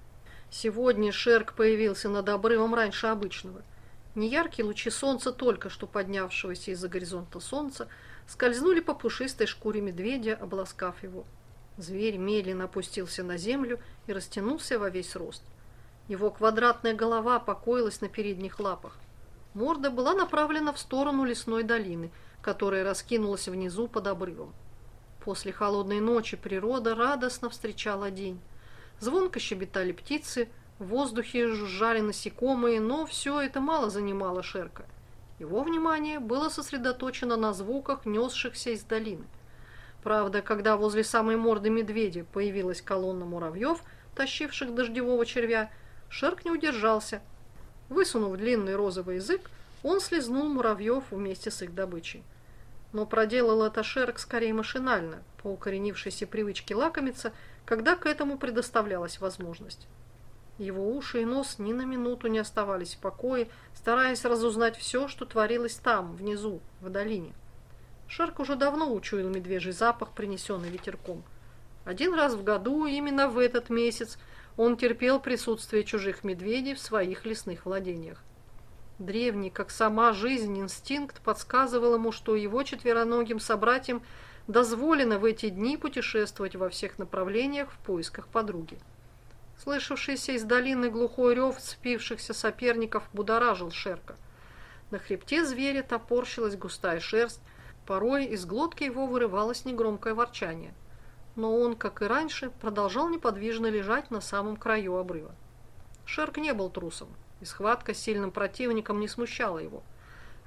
Сегодня Шерк появился над обрывом раньше обычного – Неяркие лучи солнца, только что поднявшегося из-за горизонта солнца, скользнули по пушистой шкуре медведя, обласкав его. Зверь медленно опустился на землю и растянулся во весь рост. Его квадратная голова покоилась на передних лапах. Морда была направлена в сторону лесной долины, которая раскинулась внизу под обрывом. После холодной ночи природа радостно встречала день. Звонко щебетали птицы, в воздухе жужжали насекомые, но все это мало занимало Шерка. Его внимание было сосредоточено на звуках, несшихся из долины. Правда, когда возле самой морды медведя появилась колонна муравьев, тащивших дождевого червя, Шерк не удержался. Высунув длинный розовый язык, он слезнул муравьев вместе с их добычей. Но проделал это Шерк скорее машинально, по укоренившейся привычке лакомиться, когда к этому предоставлялась возможность. Его уши и нос ни на минуту не оставались в покое, стараясь разузнать все, что творилось там, внизу, в долине. Шарк уже давно учуял медвежий запах, принесенный ветерком. Один раз в году, именно в этот месяц, он терпел присутствие чужих медведей в своих лесных владениях. Древний, как сама жизнь, инстинкт подсказывал ему, что его четвероногим собратьям дозволено в эти дни путешествовать во всех направлениях в поисках подруги. Слышавшийся из долины глухой рев спившихся соперников будоражил Шерка. На хребте зверя топорщилась густая шерсть, порой из глотки его вырывалось негромкое ворчание. Но он, как и раньше, продолжал неподвижно лежать на самом краю обрыва. Шерк не был трусом, и схватка с сильным противником не смущала его.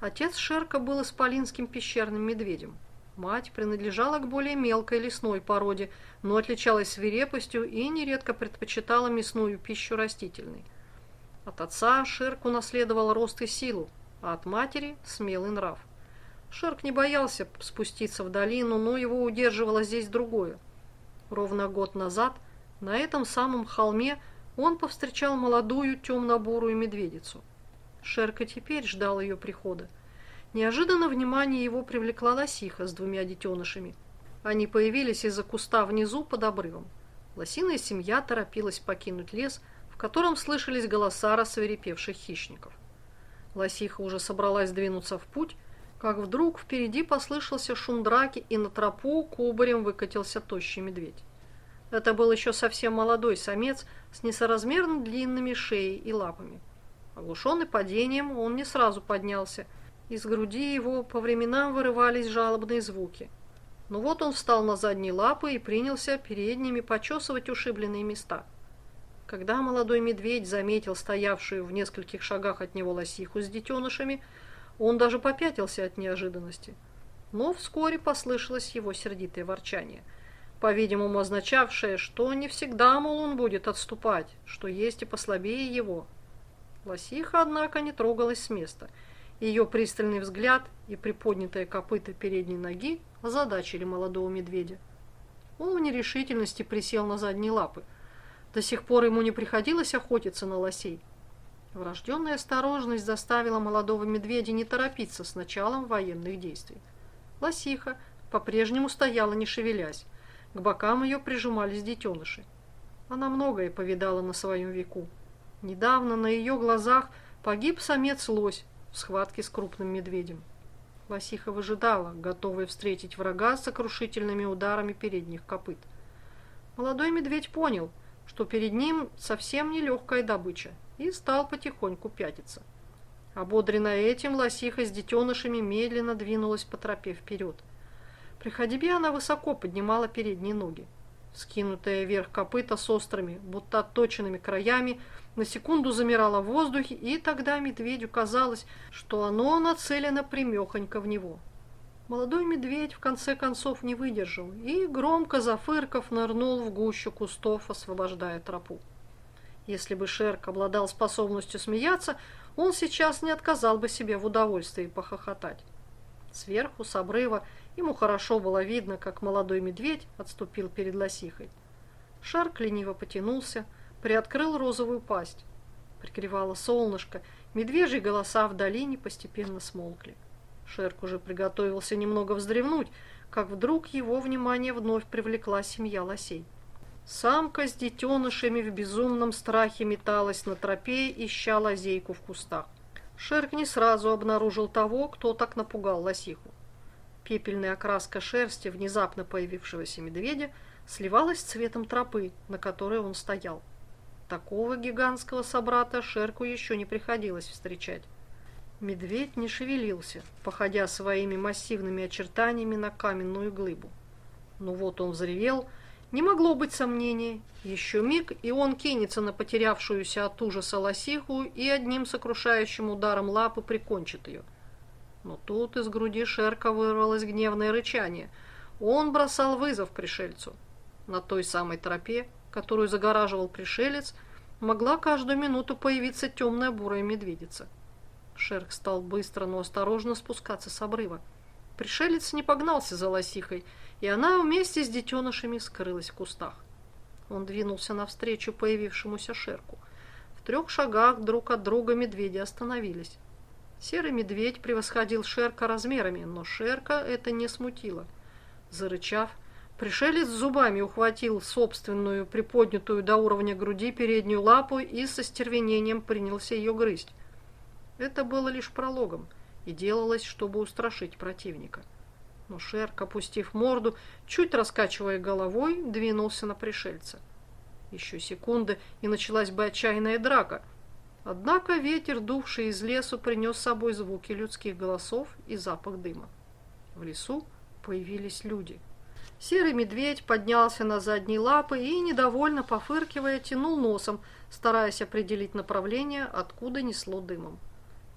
Отец Шерка был исполинским пещерным медведем – Мать принадлежала к более мелкой лесной породе, но отличалась свирепостью и нередко предпочитала мясную пищу растительной. От отца Шерк унаследовал рост и силу, а от матери – смелый нрав. Шерк не боялся спуститься в долину, но его удерживало здесь другое. Ровно год назад на этом самом холме он повстречал молодую темно-бурую медведицу. Шерк и теперь ждал ее прихода. Неожиданно внимание его привлекла лосиха с двумя детенышами. Они появились из-за куста внизу под обрывом. Лосиная семья торопилась покинуть лес, в котором слышались голоса рассверепевших хищников. Лосиха уже собралась двинуться в путь, как вдруг впереди послышался шум драки, и на тропу кубарем выкатился тощий медведь. Это был еще совсем молодой самец с несоразмерно длинными шеей и лапами. Оглушенный падением, он не сразу поднялся – из груди его по временам вырывались жалобные звуки. Но вот он встал на задние лапы и принялся передними почесывать ушибленные места. Когда молодой медведь заметил стоявшую в нескольких шагах от него лосиху с детенышами, он даже попятился от неожиданности. Но вскоре послышалось его сердитое ворчание, по-видимому означавшее, что не всегда, мол, он будет отступать, что есть и послабее его. Лосиха, однако, не трогалась с места – ее пристальный взгляд и приподнятое копыто передней ноги озадачили молодого медведя. Он в нерешительности присел на задние лапы. До сих пор ему не приходилось охотиться на лосей. Врожденная осторожность заставила молодого медведя не торопиться с началом военных действий. Лосиха по-прежнему стояла, не шевелясь. К бокам ее прижимались детеныши. Она многое повидала на своем веку. Недавно на ее глазах погиб самец-лось, в схватке с крупным медведем. Лосиха выжидала, готовая встретить врага с сокрушительными ударами передних копыт. Молодой медведь понял, что перед ним совсем не легкая добыча, и стал потихоньку пятиться. Ободренная этим, лосиха с детенышами медленно двинулась по тропе вперед. При ходьбе она высоко поднимала передние ноги. Скинутая вверх копыта с острыми, будто отточенными краями, на секунду замирало в воздухе, и тогда медведю казалось, что оно нацелено примехонько в него. Молодой медведь в конце концов не выдержал и, громко зафырков, нырнул в гущу кустов, освобождая тропу. Если бы Шерк обладал способностью смеяться, он сейчас не отказал бы себе в удовольствии похохотать. Сверху, с обрыва, ему хорошо было видно, как молодой медведь отступил перед лосихой. Шарк лениво потянулся, приоткрыл розовую пасть. Прикрывало солнышко, медвежьи голоса в долине постепенно смолкли. Шерк уже приготовился немного вздремнуть, как вдруг его внимание вновь привлекла семья лосей. Самка с детенышами в безумном страхе металась на тропе, ища лазейку в кустах. Шерк не сразу обнаружил того, кто так напугал лосиху. Пепельная окраска шерсти внезапно появившегося медведя сливалась с цветом тропы, на которой он стоял. Такого гигантского собрата Шерку еще не приходилось встречать. Медведь не шевелился, походя своими массивными очертаниями на каменную глыбу. Но вот он взревел, не могло быть сомнений. Еще миг, и он кинется на потерявшуюся от ужаса лосиху и одним сокрушающим ударом лапы прикончит ее. Но тут из груди Шерка вырвалось гневное рычание. Он бросал вызов пришельцу. На той самой тропе которую загораживал пришелец, могла каждую минуту появиться темная бурая медведица. Шерк стал быстро, но осторожно спускаться с обрыва. Пришелец не погнался за лосихой, и она вместе с детенышами скрылась в кустах. Он двинулся навстречу появившемуся шерку. В трех шагах друг от друга медведи остановились. Серый медведь превосходил Шерка размерами, но Шерка это не смутило. Зарычав, пришелец зубами ухватил собственную приподнятую до уровня груди переднюю лапу и со стервенением принялся ее грызть. Это было лишь прологом и делалось, чтобы устрашить противника. Но Шерк, опустив морду, чуть раскачивая головой, двинулся на пришельца. Еще секунды, и началась бы отчаянная драка — Однако ветер, дувший из лесу, принес с собой звуки людских голосов и запах дыма. В лесу появились люди. Серый медведь поднялся на задние лапы и, недовольно пофыркивая, тянул носом, стараясь определить направление, откуда несло дымом.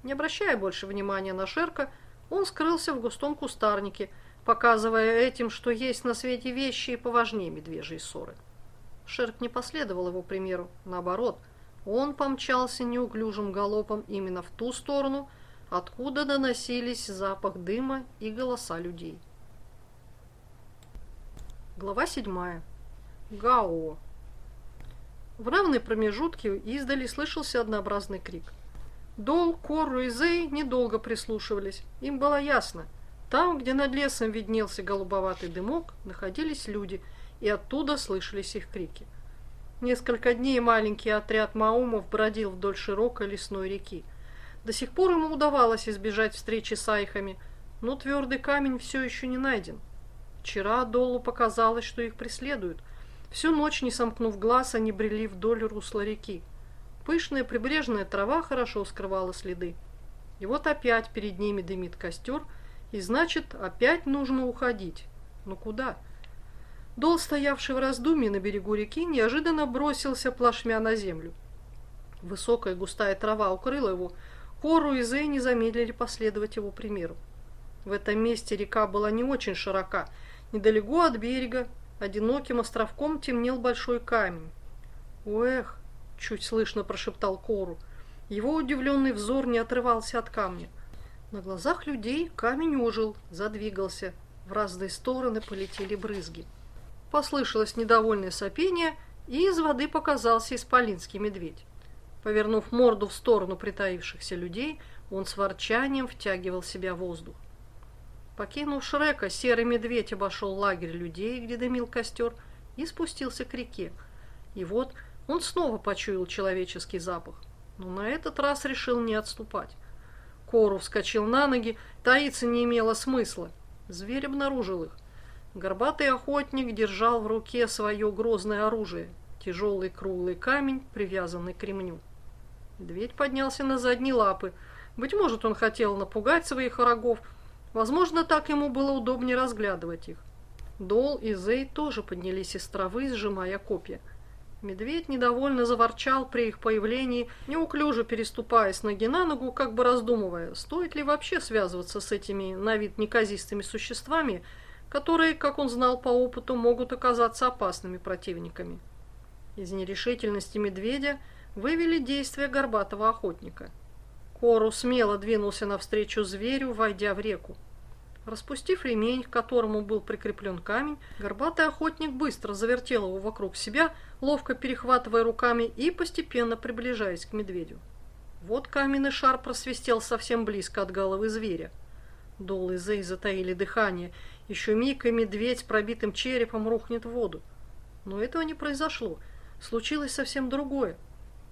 Не обращая больше внимания на Шерка, он скрылся в густом кустарнике, показывая этим, что есть на свете вещи и поважнее медвежьей ссоры. Шерк не последовал его примеру, наоборот – он помчался неуклюжим галопом именно в ту сторону, откуда доносились запах дыма и голоса людей. Глава седьмая. Гао. В равной промежутке издали слышался однообразный крик. Дол, Корру и Зей недолго прислушивались. Им было ясно. Там, где над лесом виднелся голубоватый дымок, находились люди, и оттуда слышались их крики. Несколько дней маленький отряд маумов бродил вдоль широкой лесной реки. До сих пор ему удавалось избежать встречи с айхами, но твердый камень все еще не найден. Вчера Долу показалось, что их преследуют. Всю ночь, не сомкнув глаз, они брели вдоль русла реки. Пышная прибрежная трава хорошо скрывала следы. И вот опять перед ними дымит костер, и значит, опять нужно уходить. Но куда? Дол, стоявший в раздумье на берегу реки, неожиданно бросился плашмя на землю. Высокая густая трава укрыла его, Кору и Зей не замедлили последовать его примеру. В этом месте река была не очень широка. Недалеко от берега, одиноким островком темнел большой камень. «Уэх!» — чуть слышно прошептал Кору. Его удивленный взор не отрывался от камня. На глазах людей камень ожил, задвигался. В разные стороны полетели брызги. Послышалось недовольное сопение, и из воды показался исполинский медведь. Повернув морду в сторону притаившихся людей, он с ворчанием втягивал в себя воздух. Покинув Шрека, серый медведь обошел лагерь людей, где дымил костер, и спустился к реке. И вот он снова почуял человеческий запах, но на этот раз решил не отступать. Кору вскочил на ноги, таиться не имело смысла. Зверь обнаружил их. Горбатый охотник держал в руке свое грозное оружие – тяжелый круглый камень, привязанный к ремню. Медведь поднялся на задние лапы. Быть может, он хотел напугать своих врагов. Возможно, так ему было удобнее разглядывать их. Дол и Зей тоже поднялись из травы, сжимая копья. Медведь недовольно заворчал при их появлении, неуклюже переступая с ноги на ногу, как бы раздумывая, стоит ли вообще связываться с этими на вид неказистыми существами – которые, как он знал по опыту, могут оказаться опасными противниками. Из нерешительности медведя вывели действия горбатого охотника. Кору смело двинулся навстречу зверю, войдя в реку. Распустив ремень, к которому был прикреплен камень, горбатый охотник быстро завертел его вокруг себя, ловко перехватывая руками и постепенно приближаясь к медведю. Вот каменный шар просвистел совсем близко от головы зверя. Дол и Зей затаили дыхание – еще миг, и медведь пробитым черепом рухнет в воду. Но этого не произошло. Случилось совсем другое.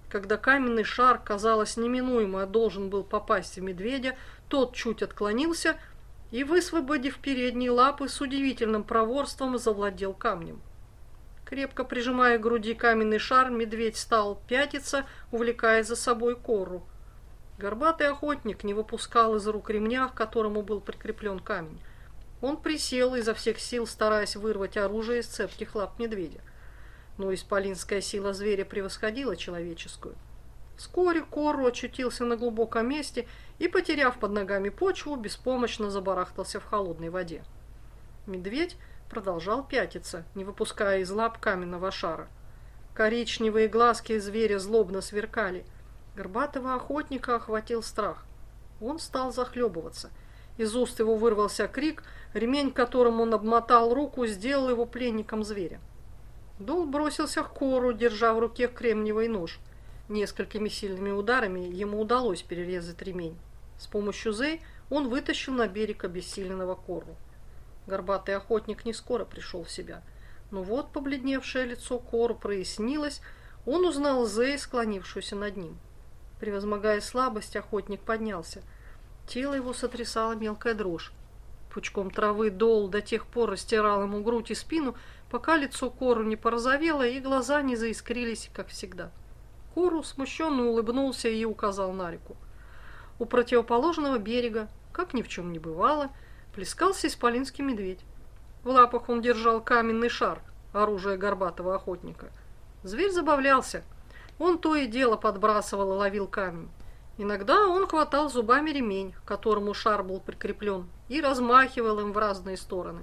Когда каменный шар, казалось, неминуемо должен был попасть в медведя, тот чуть отклонился и, высвободив передние лапы, с удивительным проворством завладел камнем. Крепко прижимая к груди каменный шар, медведь стал пятиться, увлекая за собой кору. Горбатый охотник не выпускал из рук ремня, к которому был прикреплен камень. Он присел изо всех сил, стараясь вырвать оружие из цепких лап медведя. Но исполинская сила зверя превосходила человеческую. Вскоре Кору очутился на глубоком месте и, потеряв под ногами почву, беспомощно забарахтался в холодной воде. Медведь продолжал пятиться, не выпуская из лап каменного шара. Коричневые глазки зверя злобно сверкали. Горбатого охотника охватил страх. Он стал захлебываться. Из уст его вырвался крик – Ремень, которым он обмотал руку, сделал его пленником зверя. Дол бросился к кору, держа в руке кремниевый нож. Несколькими сильными ударами ему удалось перерезать ремень. С помощью Зей он вытащил на берег обессиленного кору. Горбатый охотник не скоро пришел в себя. Но вот побледневшее лицо кору прояснилось, он узнал Зей, склонившуюся над ним. Превозмогая слабость, охотник поднялся. Тело его сотрясала мелкая дрожь. Пучком травы дол до тех пор растирал ему грудь и спину, пока лицо Кору не порозовело и глаза не заискрились, как всегда. Кору смущенно улыбнулся и указал на реку. У противоположного берега, как ни в чем не бывало, плескался исполинский медведь. В лапах он держал каменный шар, оружие горбатого охотника. Зверь забавлялся. Он то и дело подбрасывал и ловил камень. Иногда он хватал зубами ремень, к которому шар был прикреплен, и размахивал им в разные стороны.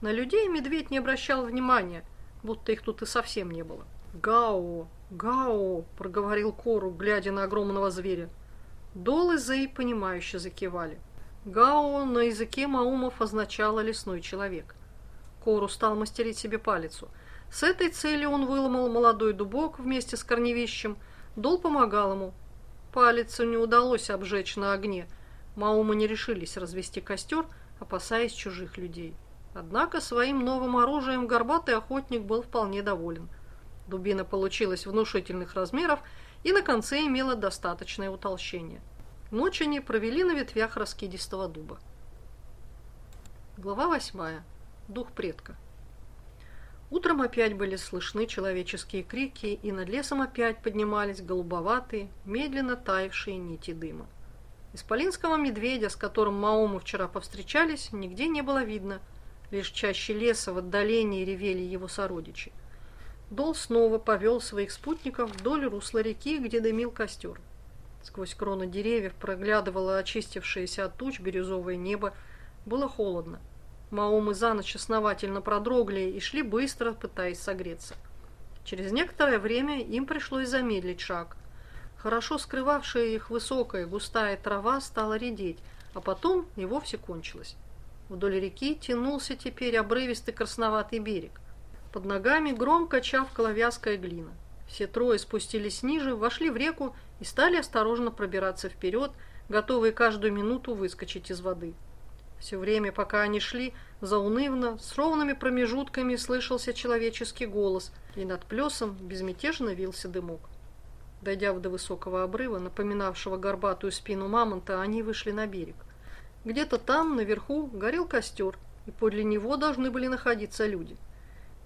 На людей медведь не обращал внимания, будто их тут и совсем не было. «Гао! Гао!» – проговорил Кору, глядя на огромного зверя. Дол и Зей, понимающе закивали. Гао на языке маумов означало «лесной человек». Кору стал мастерить себе палицу. С этой целью он выломал молодой дубок вместе с корневищем. Дол помогал ему, Палицу не удалось обжечь на огне. Маумы не решились развести костер, опасаясь чужих людей. Однако своим новым оружием горбатый охотник был вполне доволен. Дубина получилась внушительных размеров и на конце имела достаточное утолщение. Ночь они провели на ветвях раскидистого дуба. Глава восьмая. Дух предка. Утром опять были слышны человеческие крики, и над лесом опять поднимались голубоватые, медленно таявшие нити дыма. Исполинского медведя, с которым Маомы вчера повстречались, нигде не было видно. Лишь чаще леса в отдалении ревели его сородичи. Дол снова повел своих спутников вдоль русла реки, где дымил костер. Сквозь кроны деревьев проглядывало очистившееся от туч бирюзовое небо. Было холодно. Маумы за ночь основательно продрогли и шли быстро, пытаясь согреться. Через некоторое время им пришлось замедлить шаг. Хорошо скрывавшая их высокая густая трава стала редеть, а потом и вовсе кончилась. Вдоль реки тянулся теперь обрывистый красноватый берег. Под ногами громко чавкала вязкая глина. Все трое спустились ниже, вошли в реку и стали осторожно пробираться вперед, готовые каждую минуту выскочить из воды. Все время, пока они шли, заунывно, с ровными промежутками слышался человеческий голос, и над плесом безмятежно вился дымок. Дойдя до высокого обрыва, напоминавшего горбатую спину мамонта, они вышли на берег. Где-то там, наверху, горел костер, и подле него должны были находиться люди.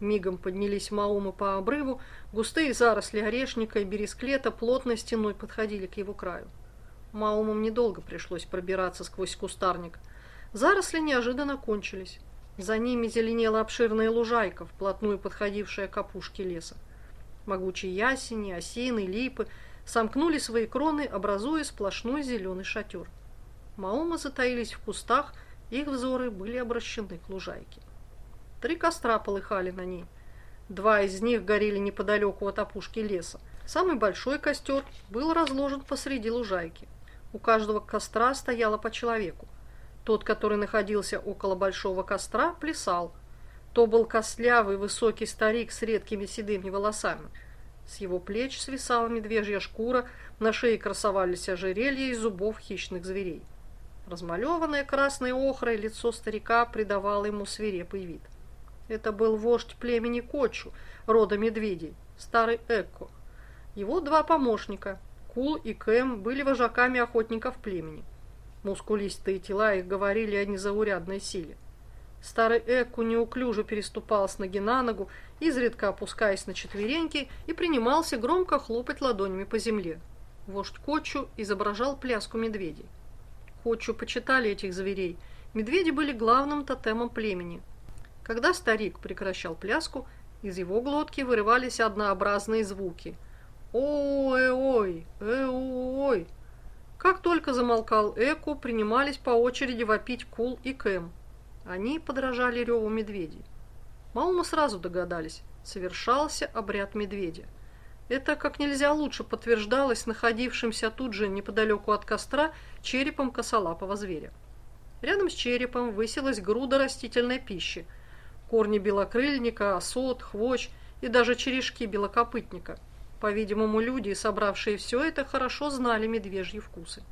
Мигом поднялись Маумы по обрыву, густые заросли орешника и бересклета плотной стеной подходили к его краю. Маумам недолго пришлось пробираться сквозь кустарник – Заросли неожиданно кончились. За ними зеленела обширная лужайка, вплотную подходившая к опушке леса. Могучие ясени, осины, липы сомкнули свои кроны, образуя сплошной зеленый шатер. Маома затаились в кустах, их взоры были обращены к лужайке. Три костра полыхали на ней. Два из них горели неподалеку от опушки леса. Самый большой костер был разложен посреди лужайки. У каждого костра стояло по человеку. Тот, который находился около большого костра, плясал. То был костлявый высокий старик с редкими седыми волосами. С его плеч свисала медвежья шкура, на шее красовались ожерелья из зубов хищных зверей. Размалеванное красной охрой лицо старика придавало ему свирепый вид. Это был вождь племени Кочу, рода медведей, старый Экко. Его два помощника, Кул и Кэм, были вожаками охотников племени. Мускулистые тела их говорили о незаурядной силе. Старый Экку неуклюже переступал с ноги на ногу, изредка опускаясь на четвереньки, и принимался громко хлопать ладонями по земле. Вождь Кочу изображал пляску медведей. Кочу почитали этих зверей. Медведи были главным тотемом племени. Когда старик прекращал пляску, из его глотки вырывались однообразные звуки. «Ой-ой! Эй-ой!» Как только замолкал Эко, принимались по очереди вопить Кул и Кэм. Они подражали реву медведей. Малма сразу догадались, совершался обряд медведя. Это как нельзя лучше подтверждалось находившимся тут же неподалеку от костра черепом косолапого зверя. Рядом с черепом высилась груда растительной пищи. Корни белокрыльника, осот, хвощ и даже черешки белокопытника. По-видимому, люди, собравшие все это, хорошо знали медвежьи вкусы.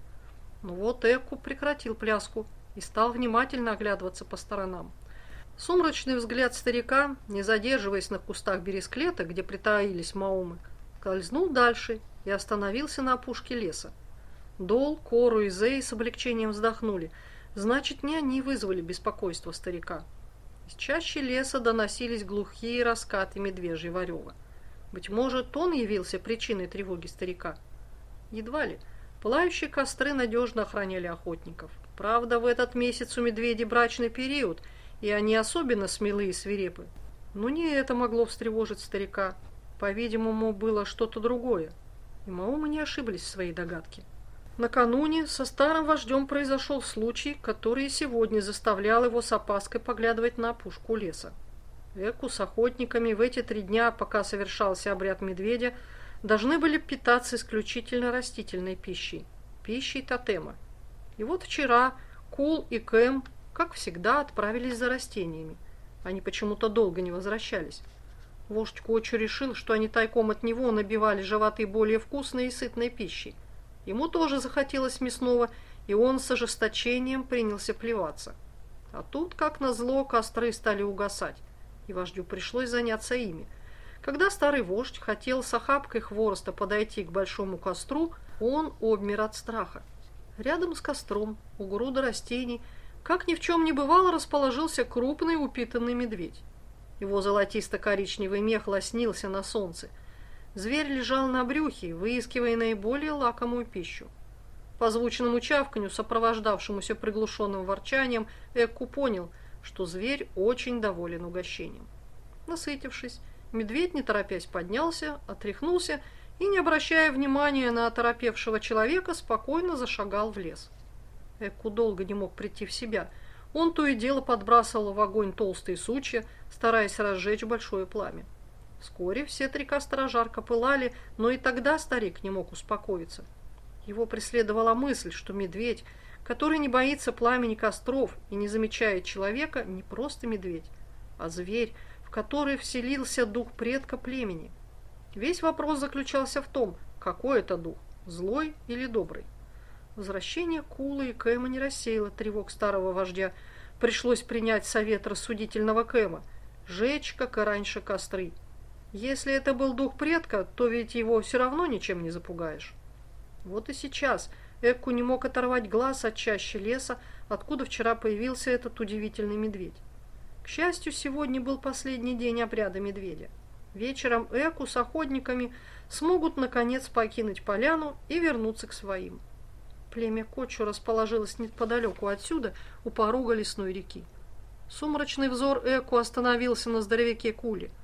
Но вот Эку прекратил пляску и стал внимательно оглядываться по сторонам. Сумрачный взгляд старика, не задерживаясь на кустах бересклета, где притаились маумы, скользнул дальше и остановился на опушке леса. Дол, Кору и Зей с облегчением вздохнули. Значит, не они вызвали беспокойство старика. Из чаще леса доносились глухие раскаты медвежьего варева. Быть может, он явился причиной тревоги старика. Едва ли. Пылающие костры надежно охраняли охотников. Правда, в этот месяц у медведей брачный период, и они особенно смелые и свирепы. Но не это могло встревожить старика. По-видимому, было что-то другое. И Маумы не ошиблись в своей догадке. Накануне со старым вождем произошел случай, который и сегодня заставлял его с опаской поглядывать на опушку леса. Эку с охотниками в эти три дня, пока совершался обряд медведя, должны были питаться исключительно растительной пищей, пищей тотема. И вот вчера Кул и Кэм, как всегда, отправились за растениями. Они почему-то долго не возвращались. Вождь Кочу решил, что они тайком от него набивали животы более вкусной и сытной пищей. Ему тоже захотелось мясного, и он с ожесточением принялся плеваться. А тут, как назло, костры стали угасать, и вождю пришлось заняться ими. Когда старый вождь хотел с охапкой хвороста подойти к большому костру, он обмер от страха. Рядом с костром, у груда растений, как ни в чем не бывало, расположился крупный упитанный медведь. Его золотисто-коричневый мех лоснился на солнце – Зверь лежал на брюхе, выискивая наиболее лакомую пищу. По звучному чавканью, сопровождавшемуся приглушенным ворчанием, Экку понял, что зверь очень доволен угощением. Насытившись, медведь, не торопясь, поднялся, отряхнулся и, не обращая внимания на оторопевшего человека, спокойно зашагал в лес. Экку долго не мог прийти в себя. Он то и дело подбрасывал в огонь толстые сучья, стараясь разжечь большое пламя. Вскоре все три костра жарко пылали, но и тогда старик не мог успокоиться. Его преследовала мысль, что медведь, который не боится пламени костров и не замечает человека, не просто медведь, а зверь, в который вселился дух предка племени. Весь вопрос заключался в том, какой это дух, злой или добрый. Возвращение Кулы и Кэма не рассеяло тревог старого вождя. Пришлось принять совет рассудительного Кэма – жечь, как и раньше, костры – если это был дух предка, то ведь его все равно ничем не запугаешь. Вот и сейчас Экку не мог оторвать глаз от чащи леса, откуда вчера появился этот удивительный медведь. К счастью, сегодня был последний день обряда медведя. Вечером Эку с охотниками смогут наконец покинуть поляну и вернуться к своим. Племя Кочу расположилось неподалеку отсюда, у порога лесной реки. Сумрачный взор Эку остановился на здоровяке Кули –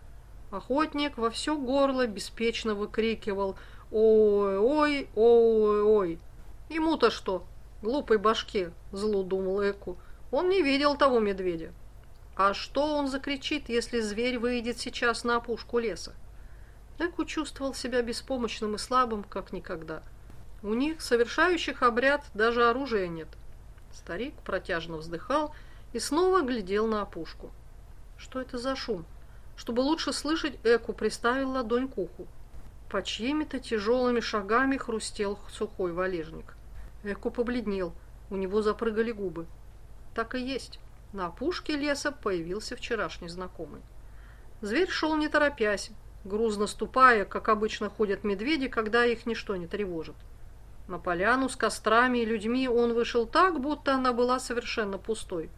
Охотник во все горло беспечно выкрикивал «Ой-ой, ой-ой!» Ему-то что? Глупой башке, зло думал Эку. Он не видел того медведя. А что он закричит, если зверь выйдет сейчас на опушку леса? Эку чувствовал себя беспомощным и слабым, как никогда. У них, совершающих обряд, даже оружия нет. Старик протяжно вздыхал и снова глядел на опушку. Что это за шум? Чтобы лучше слышать, Эку приставил ладонь к уху. По чьими-то тяжелыми шагами хрустел сухой валежник. Эку побледнел, у него запрыгали губы. Так и есть. На опушке леса появился вчерашний знакомый. Зверь шел не торопясь, грузно ступая, как обычно ходят медведи, когда их ничто не тревожит. На поляну с кострами и людьми он вышел так, будто она была совершенно пустой.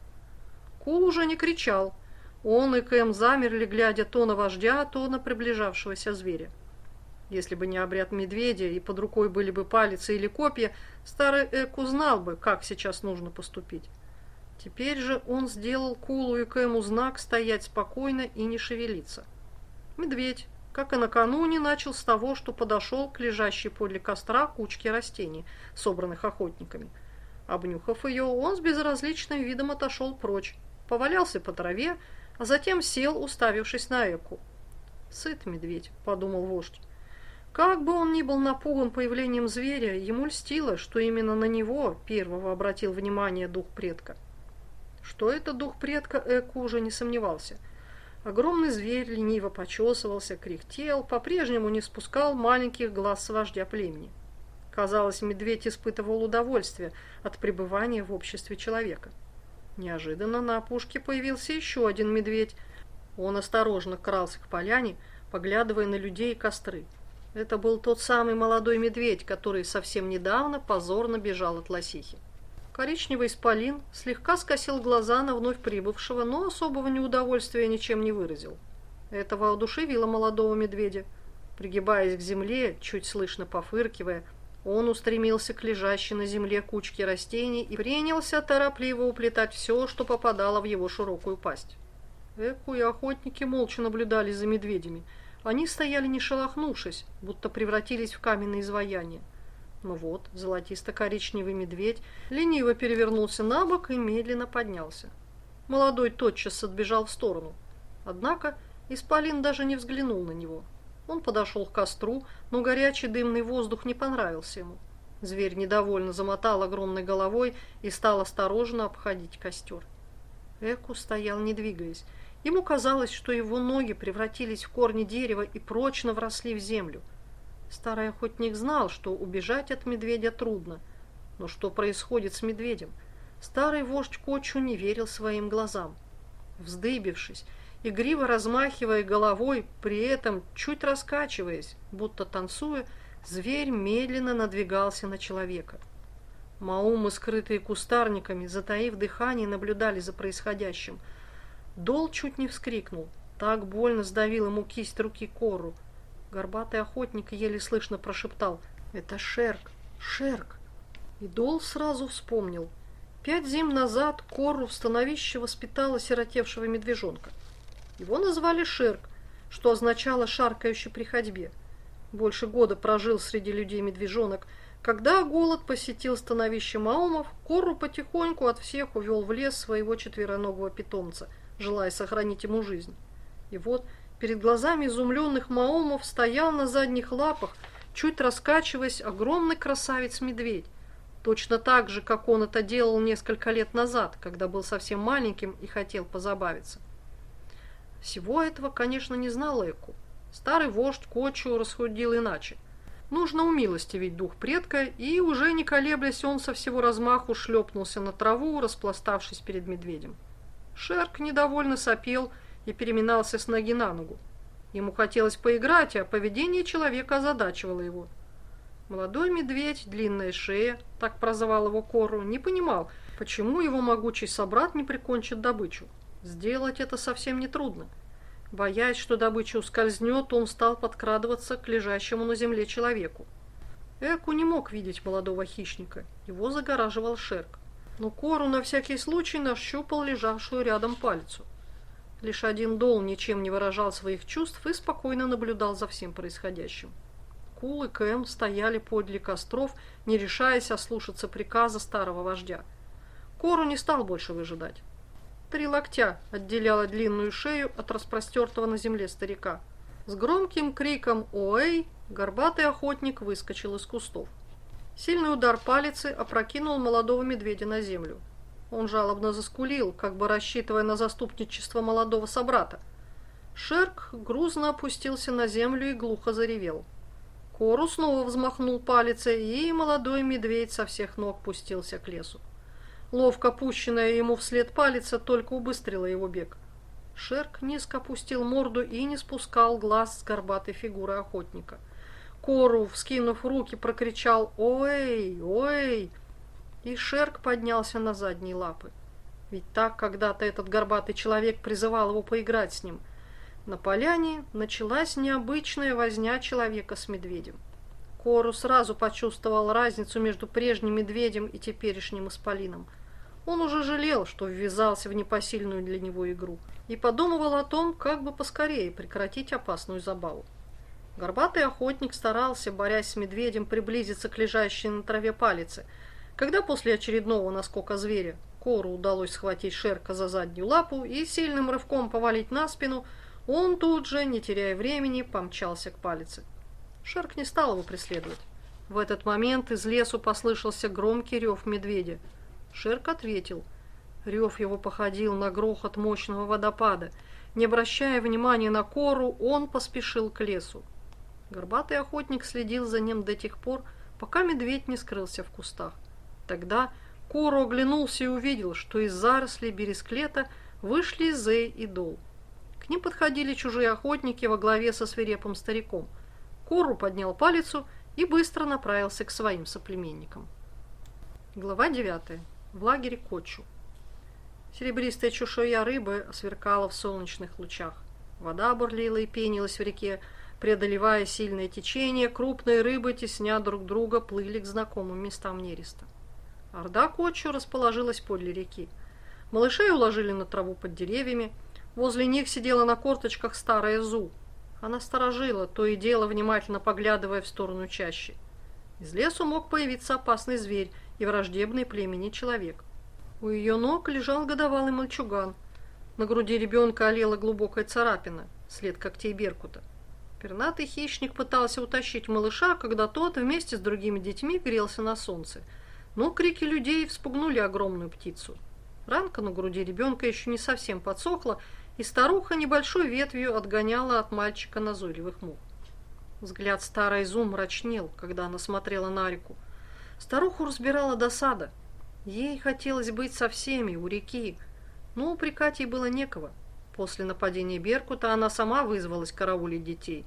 Кул уже не кричал, он и Кэм замерли, глядя то на вождя, то на приближавшегося зверя. Если бы не обряд медведя и под рукой были бы палицы или копья, старый Эк узнал бы, как сейчас нужно поступить. Теперь же он сделал Кулу и Кэму знак стоять спокойно и не шевелиться. Медведь, как и накануне, начал с того, что подошел к лежащей подле костра кучке растений, собранных охотниками. Обнюхав ее, он с безразличным видом отошел прочь, повалялся по траве, а затем сел, уставившись на Эку. «Сыт медведь», — подумал вождь. Как бы он ни был напуган появлением зверя, ему льстило, что именно на него первого обратил внимание дух предка. Что это дух предка, Эку уже не сомневался. Огромный зверь лениво почесывался, кряхтел, по-прежнему не спускал маленьких глаз с вождя племени. Казалось, медведь испытывал удовольствие от пребывания в обществе человека. Неожиданно на опушке появился еще один медведь. Он осторожно крался к поляне, поглядывая на людей и костры. Это был тот самый молодой медведь, который совсем недавно позорно бежал от лосихи. Коричневый исполин слегка скосил глаза на вновь прибывшего, но особого неудовольствия ничем не выразил. Это воодушевило молодого медведя. Пригибаясь к земле, чуть слышно пофыркивая, он устремился к лежащей на земле кучке растений и принялся торопливо уплетать все, что попадало в его широкую пасть. Эку и охотники молча наблюдали за медведями. Они стояли не шелохнувшись, будто превратились в каменные изваяния. Ну вот, золотисто-коричневый медведь лениво перевернулся на бок и медленно поднялся. Молодой тотчас отбежал в сторону. Однако Исполин даже не взглянул на него. Он подошел к костру, но горячий дымный воздух не понравился ему. Зверь недовольно замотал огромной головой и стал осторожно обходить костер. Эку стоял, не двигаясь. Ему казалось, что его ноги превратились в корни дерева и прочно вросли в землю. Старый охотник знал, что убежать от медведя трудно. Но что происходит с медведем? Старый вождь Кочу не верил своим глазам. Вздыбившись, игриво размахивая головой, при этом чуть раскачиваясь, будто танцуя, зверь медленно надвигался на человека. Маумы, скрытые кустарниками, затаив дыхание, наблюдали за происходящим. Дол чуть не вскрикнул. Так больно сдавил ему кисть руки Кору. Горбатый охотник еле слышно прошептал «Это Шерк! Шерк!» И Дол сразу вспомнил. Пять зим назад Кору в становище воспитала сиротевшего медвежонка. Его назвали Шерк, что означало «шаркающий при ходьбе». Больше года прожил среди людей медвежонок. Когда голод посетил становище Маумов, Кору потихоньку от всех увел в лес своего четвероногого питомца, желая сохранить ему жизнь. И вот перед глазами изумленных Маумов стоял на задних лапах, чуть раскачиваясь, огромный красавец-медведь. Точно так же, как он это делал несколько лет назад, когда был совсем маленьким и хотел позабавиться. Всего этого, конечно, не знал Эку. Старый вождь Кочу расходил иначе. Нужно умилостивить дух предка, и уже не колеблясь, он со всего размаху шлепнулся на траву, распластавшись перед медведем. Шерк недовольно сопел и переминался с ноги на ногу. Ему хотелось поиграть, а поведение человека озадачивало его. Молодой медведь, длинная шея, так прозывал его Кору, не понимал, почему его могучий собрат не прикончит добычу. Сделать это совсем нетрудно. Боясь, что добыча ускользнет, он стал подкрадываться к лежащему на земле человеку. Эку не мог видеть молодого хищника, его загораживал шерк. Но Кору на всякий случай нащупал лежавшую рядом пальцу. Лишь один дол ничем не выражал своих чувств и спокойно наблюдал за всем происходящим. Кул и Кэм стояли подле костров, не решаясь ослушаться приказа старого вождя. Кору не стал больше выжидать. Три локтя отделяла длинную шею от распростертого на земле старика. С громким криком «Оэй!» горбатый охотник выскочил из кустов. Сильный удар палицы опрокинул молодого медведя на землю. Он жалобно заскулил, как бы рассчитывая на заступничество молодого собрата. Шерк грузно опустился на землю и глухо заревел. Кору снова взмахнул палицей, и молодой медведь со всех ног пустился к лесу. Ловко пущенная ему вслед палица только убыстрила его бег. Шерк низко опустил морду и не спускал глаз с горбатой фигуры охотника. Кору, вскинув руки, прокричал «Ой! Ой!» И Шерк поднялся на задние лапы. Ведь так когда-то этот горбатый человек призывал его поиграть с ним. На поляне началась необычная возня человека с медведем. Кору сразу почувствовал разницу между прежним медведем и теперешним исполином – он уже жалел, что ввязался в непосильную для него игру, и подумывал о том, как бы поскорее прекратить опасную забаву. Горбатый охотник старался, борясь с медведем, приблизиться к лежащей на траве палице. Когда после очередного наскока зверя Кору удалось схватить Шерка за заднюю лапу и сильным рывком повалить на спину, он тут же, не теряя времени, помчался к палице. Шерк не стал его преследовать. В этот момент из лесу послышался громкий рев медведя – Шерк ответил. Рев его походил на грохот мощного водопада. Не обращая внимания на кору, он поспешил к лесу. Горбатый охотник следил за ним до тех пор, пока медведь не скрылся в кустах. Тогда Кору оглянулся и увидел, что из зарослей бересклета вышли Зей и Дол. К ним подходили чужие охотники во главе со свирепым стариком. Кору поднял палицу и быстро направился к своим соплеменникам. Глава 9. В лагере Кочу. Серебристая чешуя рыбы сверкала в солнечных лучах. Вода бурлила и пенилась в реке, преодолевая сильное течение, крупные рыбы, тесня друг друга, плыли к знакомым местам нереста. Орда Кочу расположилась подле реки. Малышей уложили на траву под деревьями. Возле них сидела на корточках старая Зу. Она сторожила, то и дело внимательно поглядывая в сторону чащи. Из лесу мог появиться опасный зверь и враждебный племени человек. У ее ног лежал годовалый мальчуган. На груди ребенка олела глубокая царапина, след когтей беркута. Пернатый хищник пытался утащить малыша, когда тот вместе с другими детьми грелся на солнце – но крики людей вспугнули огромную птицу. Ранка на груди ребенка еще не совсем подсохла, и старуха небольшой ветвью отгоняла от мальчика назойливых мух. Взгляд старой Зум мрачнел, когда она смотрела на реку. Старуху разбирала досада. Ей хотелось быть со всеми у реки, но упрекать ей было некого. После нападения Беркута она сама вызвалась караулить детей.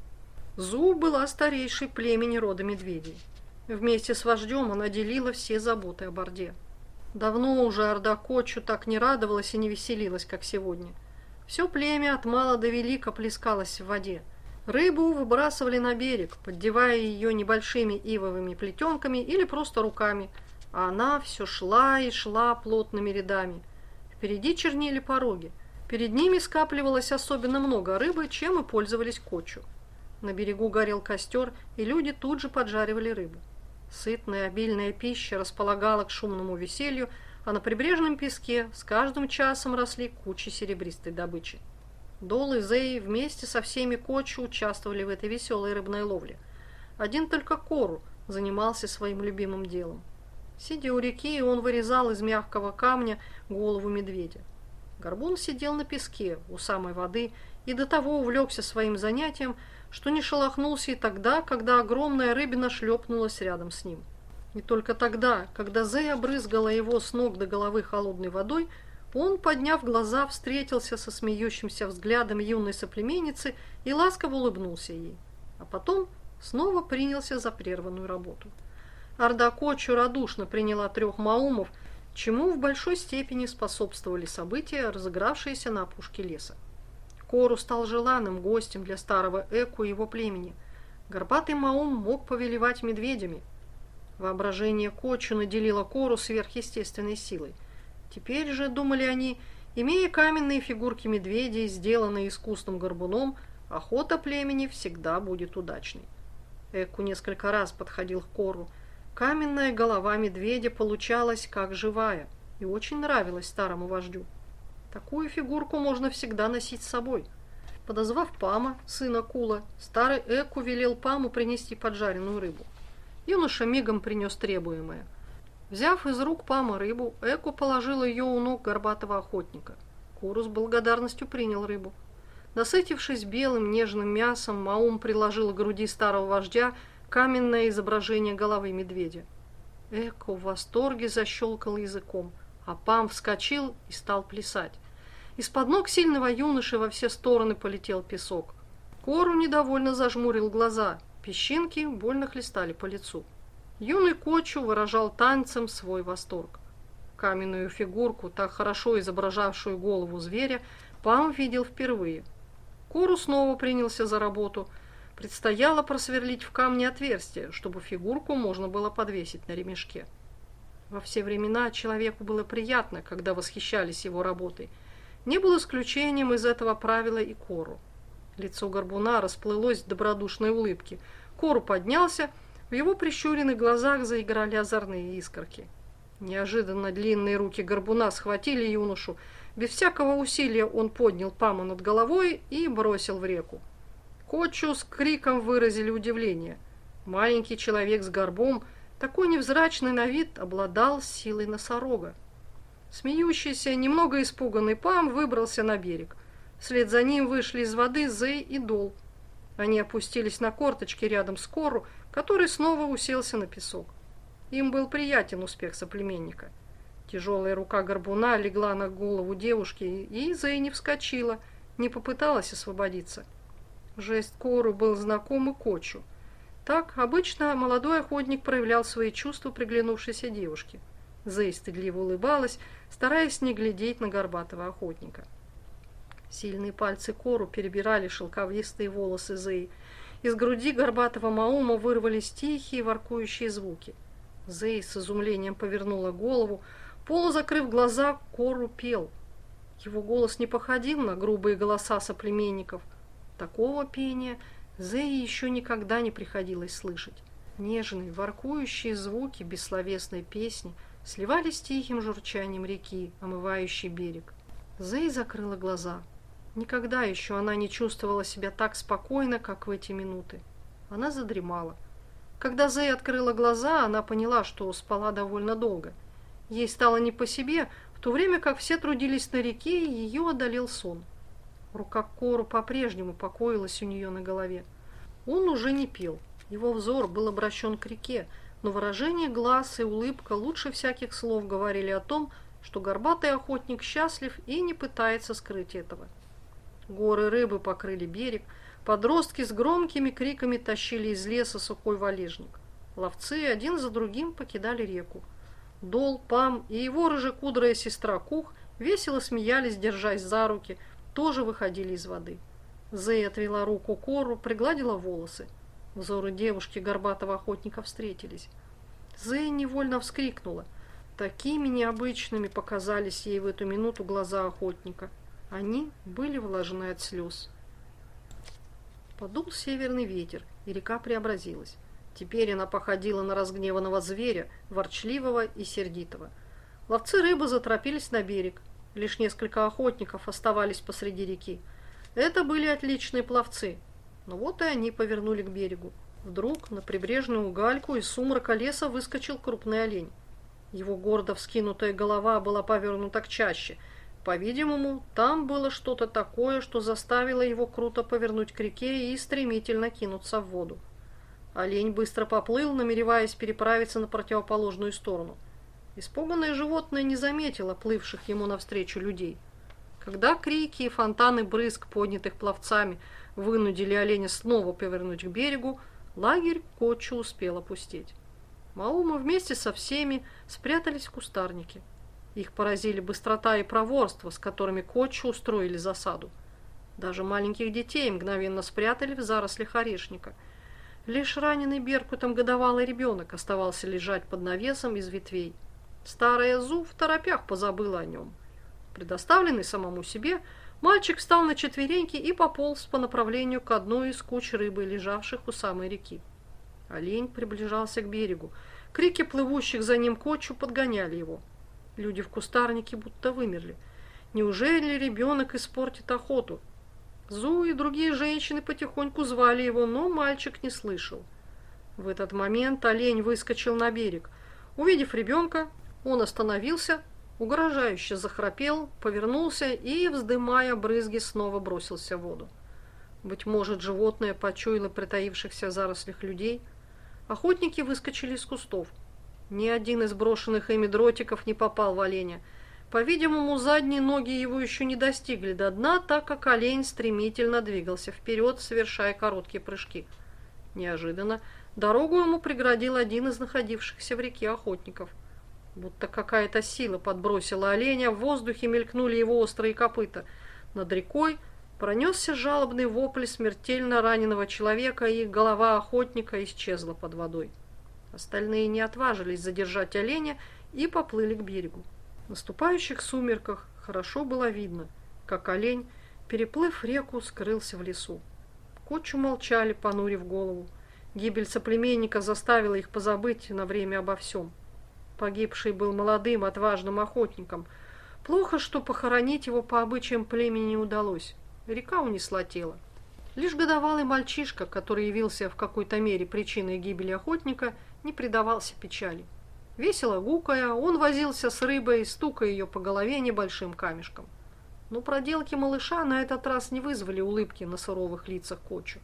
Зу была старейшей племени рода медведей. Вместе с вождем она делила все заботы о Борде. Давно уже Орда Кочу так не радовалась и не веселилась, как сегодня. Все племя от мала до велика плескалось в воде. Рыбу выбрасывали на берег, поддевая ее небольшими ивовыми плетенками или просто руками, а она все шла и шла плотными рядами. Впереди чернели пороги. Перед ними скапливалось особенно много рыбы, чем и пользовались Кочу. На берегу горел костер, и люди тут же поджаривали рыбу. Сытная, обильная пища располагала к шумному веселью, а на прибрежном песке с каждым часом росли кучи серебристой добычи. Дол и Зей вместе со всеми Кочу участвовали в этой веселой рыбной ловле. Один только Кору занимался своим любимым делом. Сидя у реки, он вырезал из мягкого камня голову медведя. Горбун сидел на песке у самой воды и до того увлекся своим занятием, что не шелохнулся и тогда, когда огромная рыбина шлепнулась рядом с ним. И только тогда, когда Зей обрызгала его с ног до головы холодной водой, он, подняв глаза, встретился со смеющимся взглядом юной соплеменницы и ласково улыбнулся ей. А потом снова принялся за прерванную работу. Орда Кочу радушно приняла трех маумов, чему в большой степени способствовали события, разыгравшиеся на опушке леса. Кору стал желанным гостем для старого Эку и его племени. Горбатый Маум мог повелевать медведями. Воображение Кочу наделило Кору сверхъестественной силой. Теперь же, думали они, имея каменные фигурки медведей, сделанные искусным горбуном, охота племени всегда будет удачной. Эку несколько раз подходил к Кору. Каменная голова медведя получалась как живая и очень нравилась старому вождю. Такую фигурку можно всегда носить с собой. Подозвав Пама, сына Кула, старый Эку велел Паму принести поджаренную рыбу. Юноша мигом принес требуемое. Взяв из рук Пама рыбу, Эку положил ее у ног горбатого охотника. Куру с благодарностью принял рыбу. Насытившись белым нежным мясом, Маум приложил к груди старого вождя каменное изображение головы медведя. Эко в восторге защелкал языком, а Пам вскочил и стал плясать. Из-под ног сильного юноши во все стороны полетел песок. Кору недовольно зажмурил глаза, песчинки больно хлестали по лицу. Юный Кочу выражал танцем свой восторг. Каменную фигурку, так хорошо изображавшую голову зверя, Пам видел впервые. Кору снова принялся за работу. Предстояло просверлить в камне отверстие, чтобы фигурку можно было подвесить на ремешке. Во все времена человеку было приятно, когда восхищались его работой – не был исключением из этого правила и Кору. Лицо горбуна расплылось в добродушной улыбке. Кору поднялся, в его прищуренных глазах заиграли озорные искорки. Неожиданно длинные руки горбуна схватили юношу. Без всякого усилия он поднял Паму над головой и бросил в реку. Кочу с криком выразили удивление. Маленький человек с горбом, такой невзрачный на вид, обладал силой носорога. Смеющийся, немного испуганный Пам выбрался на берег. Вслед за ним вышли из воды Зей и Дол. Они опустились на корточки рядом с Кору, который снова уселся на песок. Им был приятен успех соплеменника. Тяжелая рука горбуна легла на голову девушки, и Зей не вскочила, не попыталась освободиться. Жест Кору был знаком и Кочу. Так обычно молодой охотник проявлял свои чувства приглянувшейся девушке. Зей стыдливо улыбалась, стараясь не глядеть на горбатого охотника. Сильные пальцы Кору перебирали шелковистые волосы Зей. Из груди горбатого Маума вырвались тихие воркующие звуки. Зей с изумлением повернула голову, полузакрыв глаза, Кору пел. Его голос не походил на грубые голоса соплеменников. Такого пения Зее еще никогда не приходилось слышать. Нежные, воркующие звуки бессловесной песни сливались с тихим журчанием реки, омывающей берег. Зей закрыла глаза. Никогда еще она не чувствовала себя так спокойно, как в эти минуты. Она задремала. Когда Зей открыла глаза, она поняла, что спала довольно долго. Ей стало не по себе, в то время как все трудились на реке, и ее одолел сон. Рука Кору по-прежнему покоилась у нее на голове. Он уже не пел. Его взор был обращен к реке, но выражение глаз и улыбка лучше всяких слов говорили о том, что горбатый охотник счастлив и не пытается скрыть этого. Горы рыбы покрыли берег, подростки с громкими криками тащили из леса сухой валежник. Ловцы один за другим покидали реку. Дол, Пам и его рыжекудрая сестра Кух весело смеялись, держась за руки, тоже выходили из воды. Зей отвела руку Кору, пригладила волосы. Взоры девушки горбатого охотника встретились. Зей невольно вскрикнула. Такими необычными показались ей в эту минуту глаза охотника. Они были влажены от слез. Подул северный ветер, и река преобразилась. Теперь она походила на разгневанного зверя, ворчливого и сердитого. Ловцы рыбы заторопились на берег. Лишь несколько охотников оставались посреди реки. Это были отличные пловцы. Но вот и они повернули к берегу. Вдруг на прибрежную гальку из сумрака леса выскочил крупный олень. Его гордо вскинутая голова была повернута к чаще. По-видимому, там было что-то такое, что заставило его круто повернуть к реке и стремительно кинуться в воду. Олень быстро поплыл, намереваясь переправиться на противоположную сторону. Испуганное животное не заметило плывших ему навстречу людей. Когда крики и фонтаны брызг, поднятых пловцами, вынудили оленя снова повернуть к берегу, лагерь Кочу успел опустить. Маума вместе со всеми спрятались в кустарнике. Их поразили быстрота и проворство, с которыми Кочу устроили засаду. Даже маленьких детей мгновенно спрятали в зарослях орешника. Лишь раненый беркутом годовалый ребенок оставался лежать под навесом из ветвей. Старая Зу в торопях позабыла о нем. Предоставленный самому себе, мальчик встал на четвереньки и пополз по направлению к одной из куч рыбы, лежавших у самой реки. Олень приближался к берегу. Крики плывущих за ним кочу подгоняли его. Люди в кустарнике будто вымерли. Неужели ребенок испортит охоту? Зу и другие женщины потихоньку звали его, но мальчик не слышал. В этот момент олень выскочил на берег. Увидев ребенка, он остановился, угрожающе захрапел, повернулся и, вздымая брызги, снова бросился в воду. Быть может, животное почуяло притаившихся в зарослях людей. Охотники выскочили из кустов. Ни один из брошенных ими дротиков не попал в оленя. По-видимому, задние ноги его еще не достигли до дна, так как олень стремительно двигался вперед, совершая короткие прыжки. Неожиданно дорогу ему преградил один из находившихся в реке охотников – Будто какая-то сила подбросила оленя, в воздухе мелькнули его острые копыта. Над рекой пронесся жалобный вопль смертельно раненого человека, и голова охотника исчезла под водой. Остальные не отважились задержать оленя и поплыли к берегу. В наступающих сумерках хорошо было видно, как олень, переплыв реку, скрылся в лесу. Кочу молчали, понурив голову. Гибель соплеменника заставила их позабыть на время обо всем. Погибший был молодым, отважным охотником. Плохо, что похоронить его по обычаям племени не удалось. Река унесла тело. Лишь годовалый мальчишка, который явился в какой-то мере причиной гибели охотника, не предавался печали. Весело гукая, он возился с рыбой, стукая ее по голове небольшим камешком. Но проделки малыша на этот раз не вызвали улыбки на суровых лицах Кочу.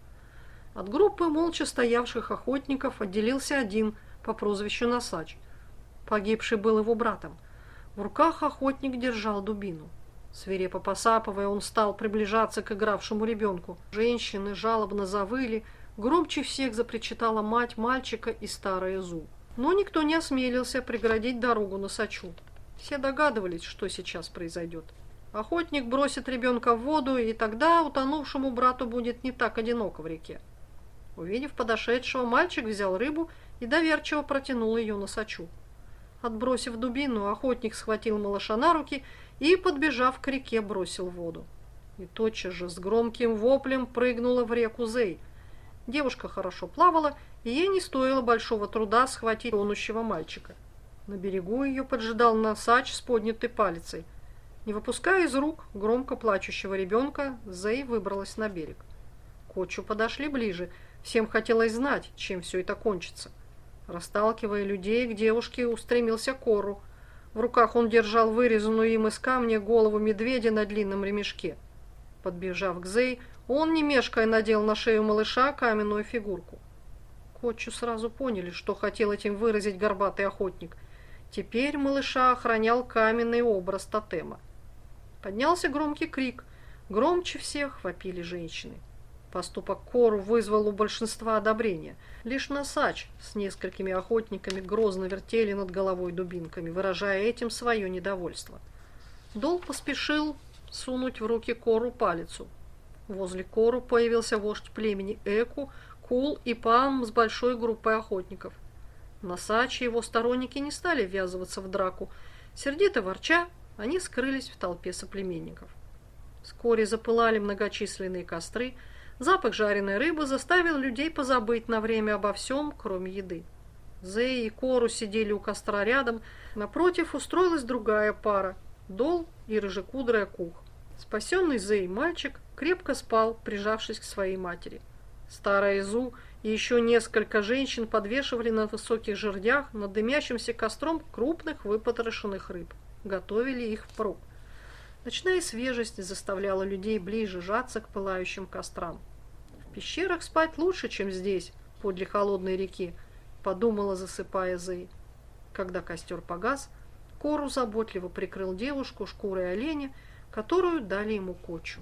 От группы молча стоявших охотников отделился один по прозвищу Носач. Погибший был его братом. В руках охотник держал дубину. Свирепо посапывая, он стал приближаться к игравшему ребенку. Женщины жалобно завыли, громче всех запричитала мать мальчика и старая Зу. Но никто не осмелился преградить дорогу Носачу. Все догадывались, что сейчас произойдет. Охотник бросит ребенка в воду, и тогда утонувшему брату будет не так одиноко в реке. Увидев подошедшего, мальчик взял рыбу и доверчиво протянул ее носачу. Отбросив дубину, охотник схватил малыша на руки и, подбежав к реке, бросил воду. И тотчас же с громким воплем прыгнула в реку Зей. Девушка хорошо плавала, и ей не стоило большого труда схватить тонущего мальчика. На берегу ее поджидал носач с поднятой палицей. Не выпуская из рук громко плачущего ребенка, Зей выбралась на берег. Кочу подошли ближе – Всем хотелось знать, чем все это кончится. Расталкивая людей, к девушке устремился Кору. В руках он держал вырезанную им из камня голову медведя на длинном ремешке. Подбежав к Зей, он, не мешкая, надел на шею малыша каменную фигурку. Котчу сразу поняли, что хотел этим выразить горбатый охотник. Теперь малыша охранял каменный образ тотема. Поднялся громкий крик. Громче всех вопили женщины. Поступок Кору вызвал у большинства одобрение. Лишь Носач с несколькими охотниками грозно вертели над головой дубинками, выражая этим свое недовольство. Дол поспешил сунуть в руки Кору палицу. Возле Кору появился вождь племени Эку, Кул и Пам с большой группой охотников. Носач и его сторонники не стали ввязываться в драку. Сердито ворча, они скрылись в толпе соплеменников. Вскоре запылали многочисленные костры, Запах жареной рыбы заставил людей позабыть на время обо всем, кроме еды. Зей и Кору сидели у костра рядом, напротив устроилась другая пара – Дол и рыжекудрая Кух. Спасенный Зей мальчик крепко спал, прижавшись к своей матери. Старая Зу и еще несколько женщин подвешивали на высоких жердях над дымящимся костром крупных выпотрошенных рыб. Готовили их впрок. Ночная свежесть заставляла людей ближе жаться к пылающим кострам. В пещерах спать лучше, чем здесь, подле холодной реки, подумала, засыпая Зей. Когда костер погас, Кору заботливо прикрыл девушку шкурой оленя, которую дали ему кочу.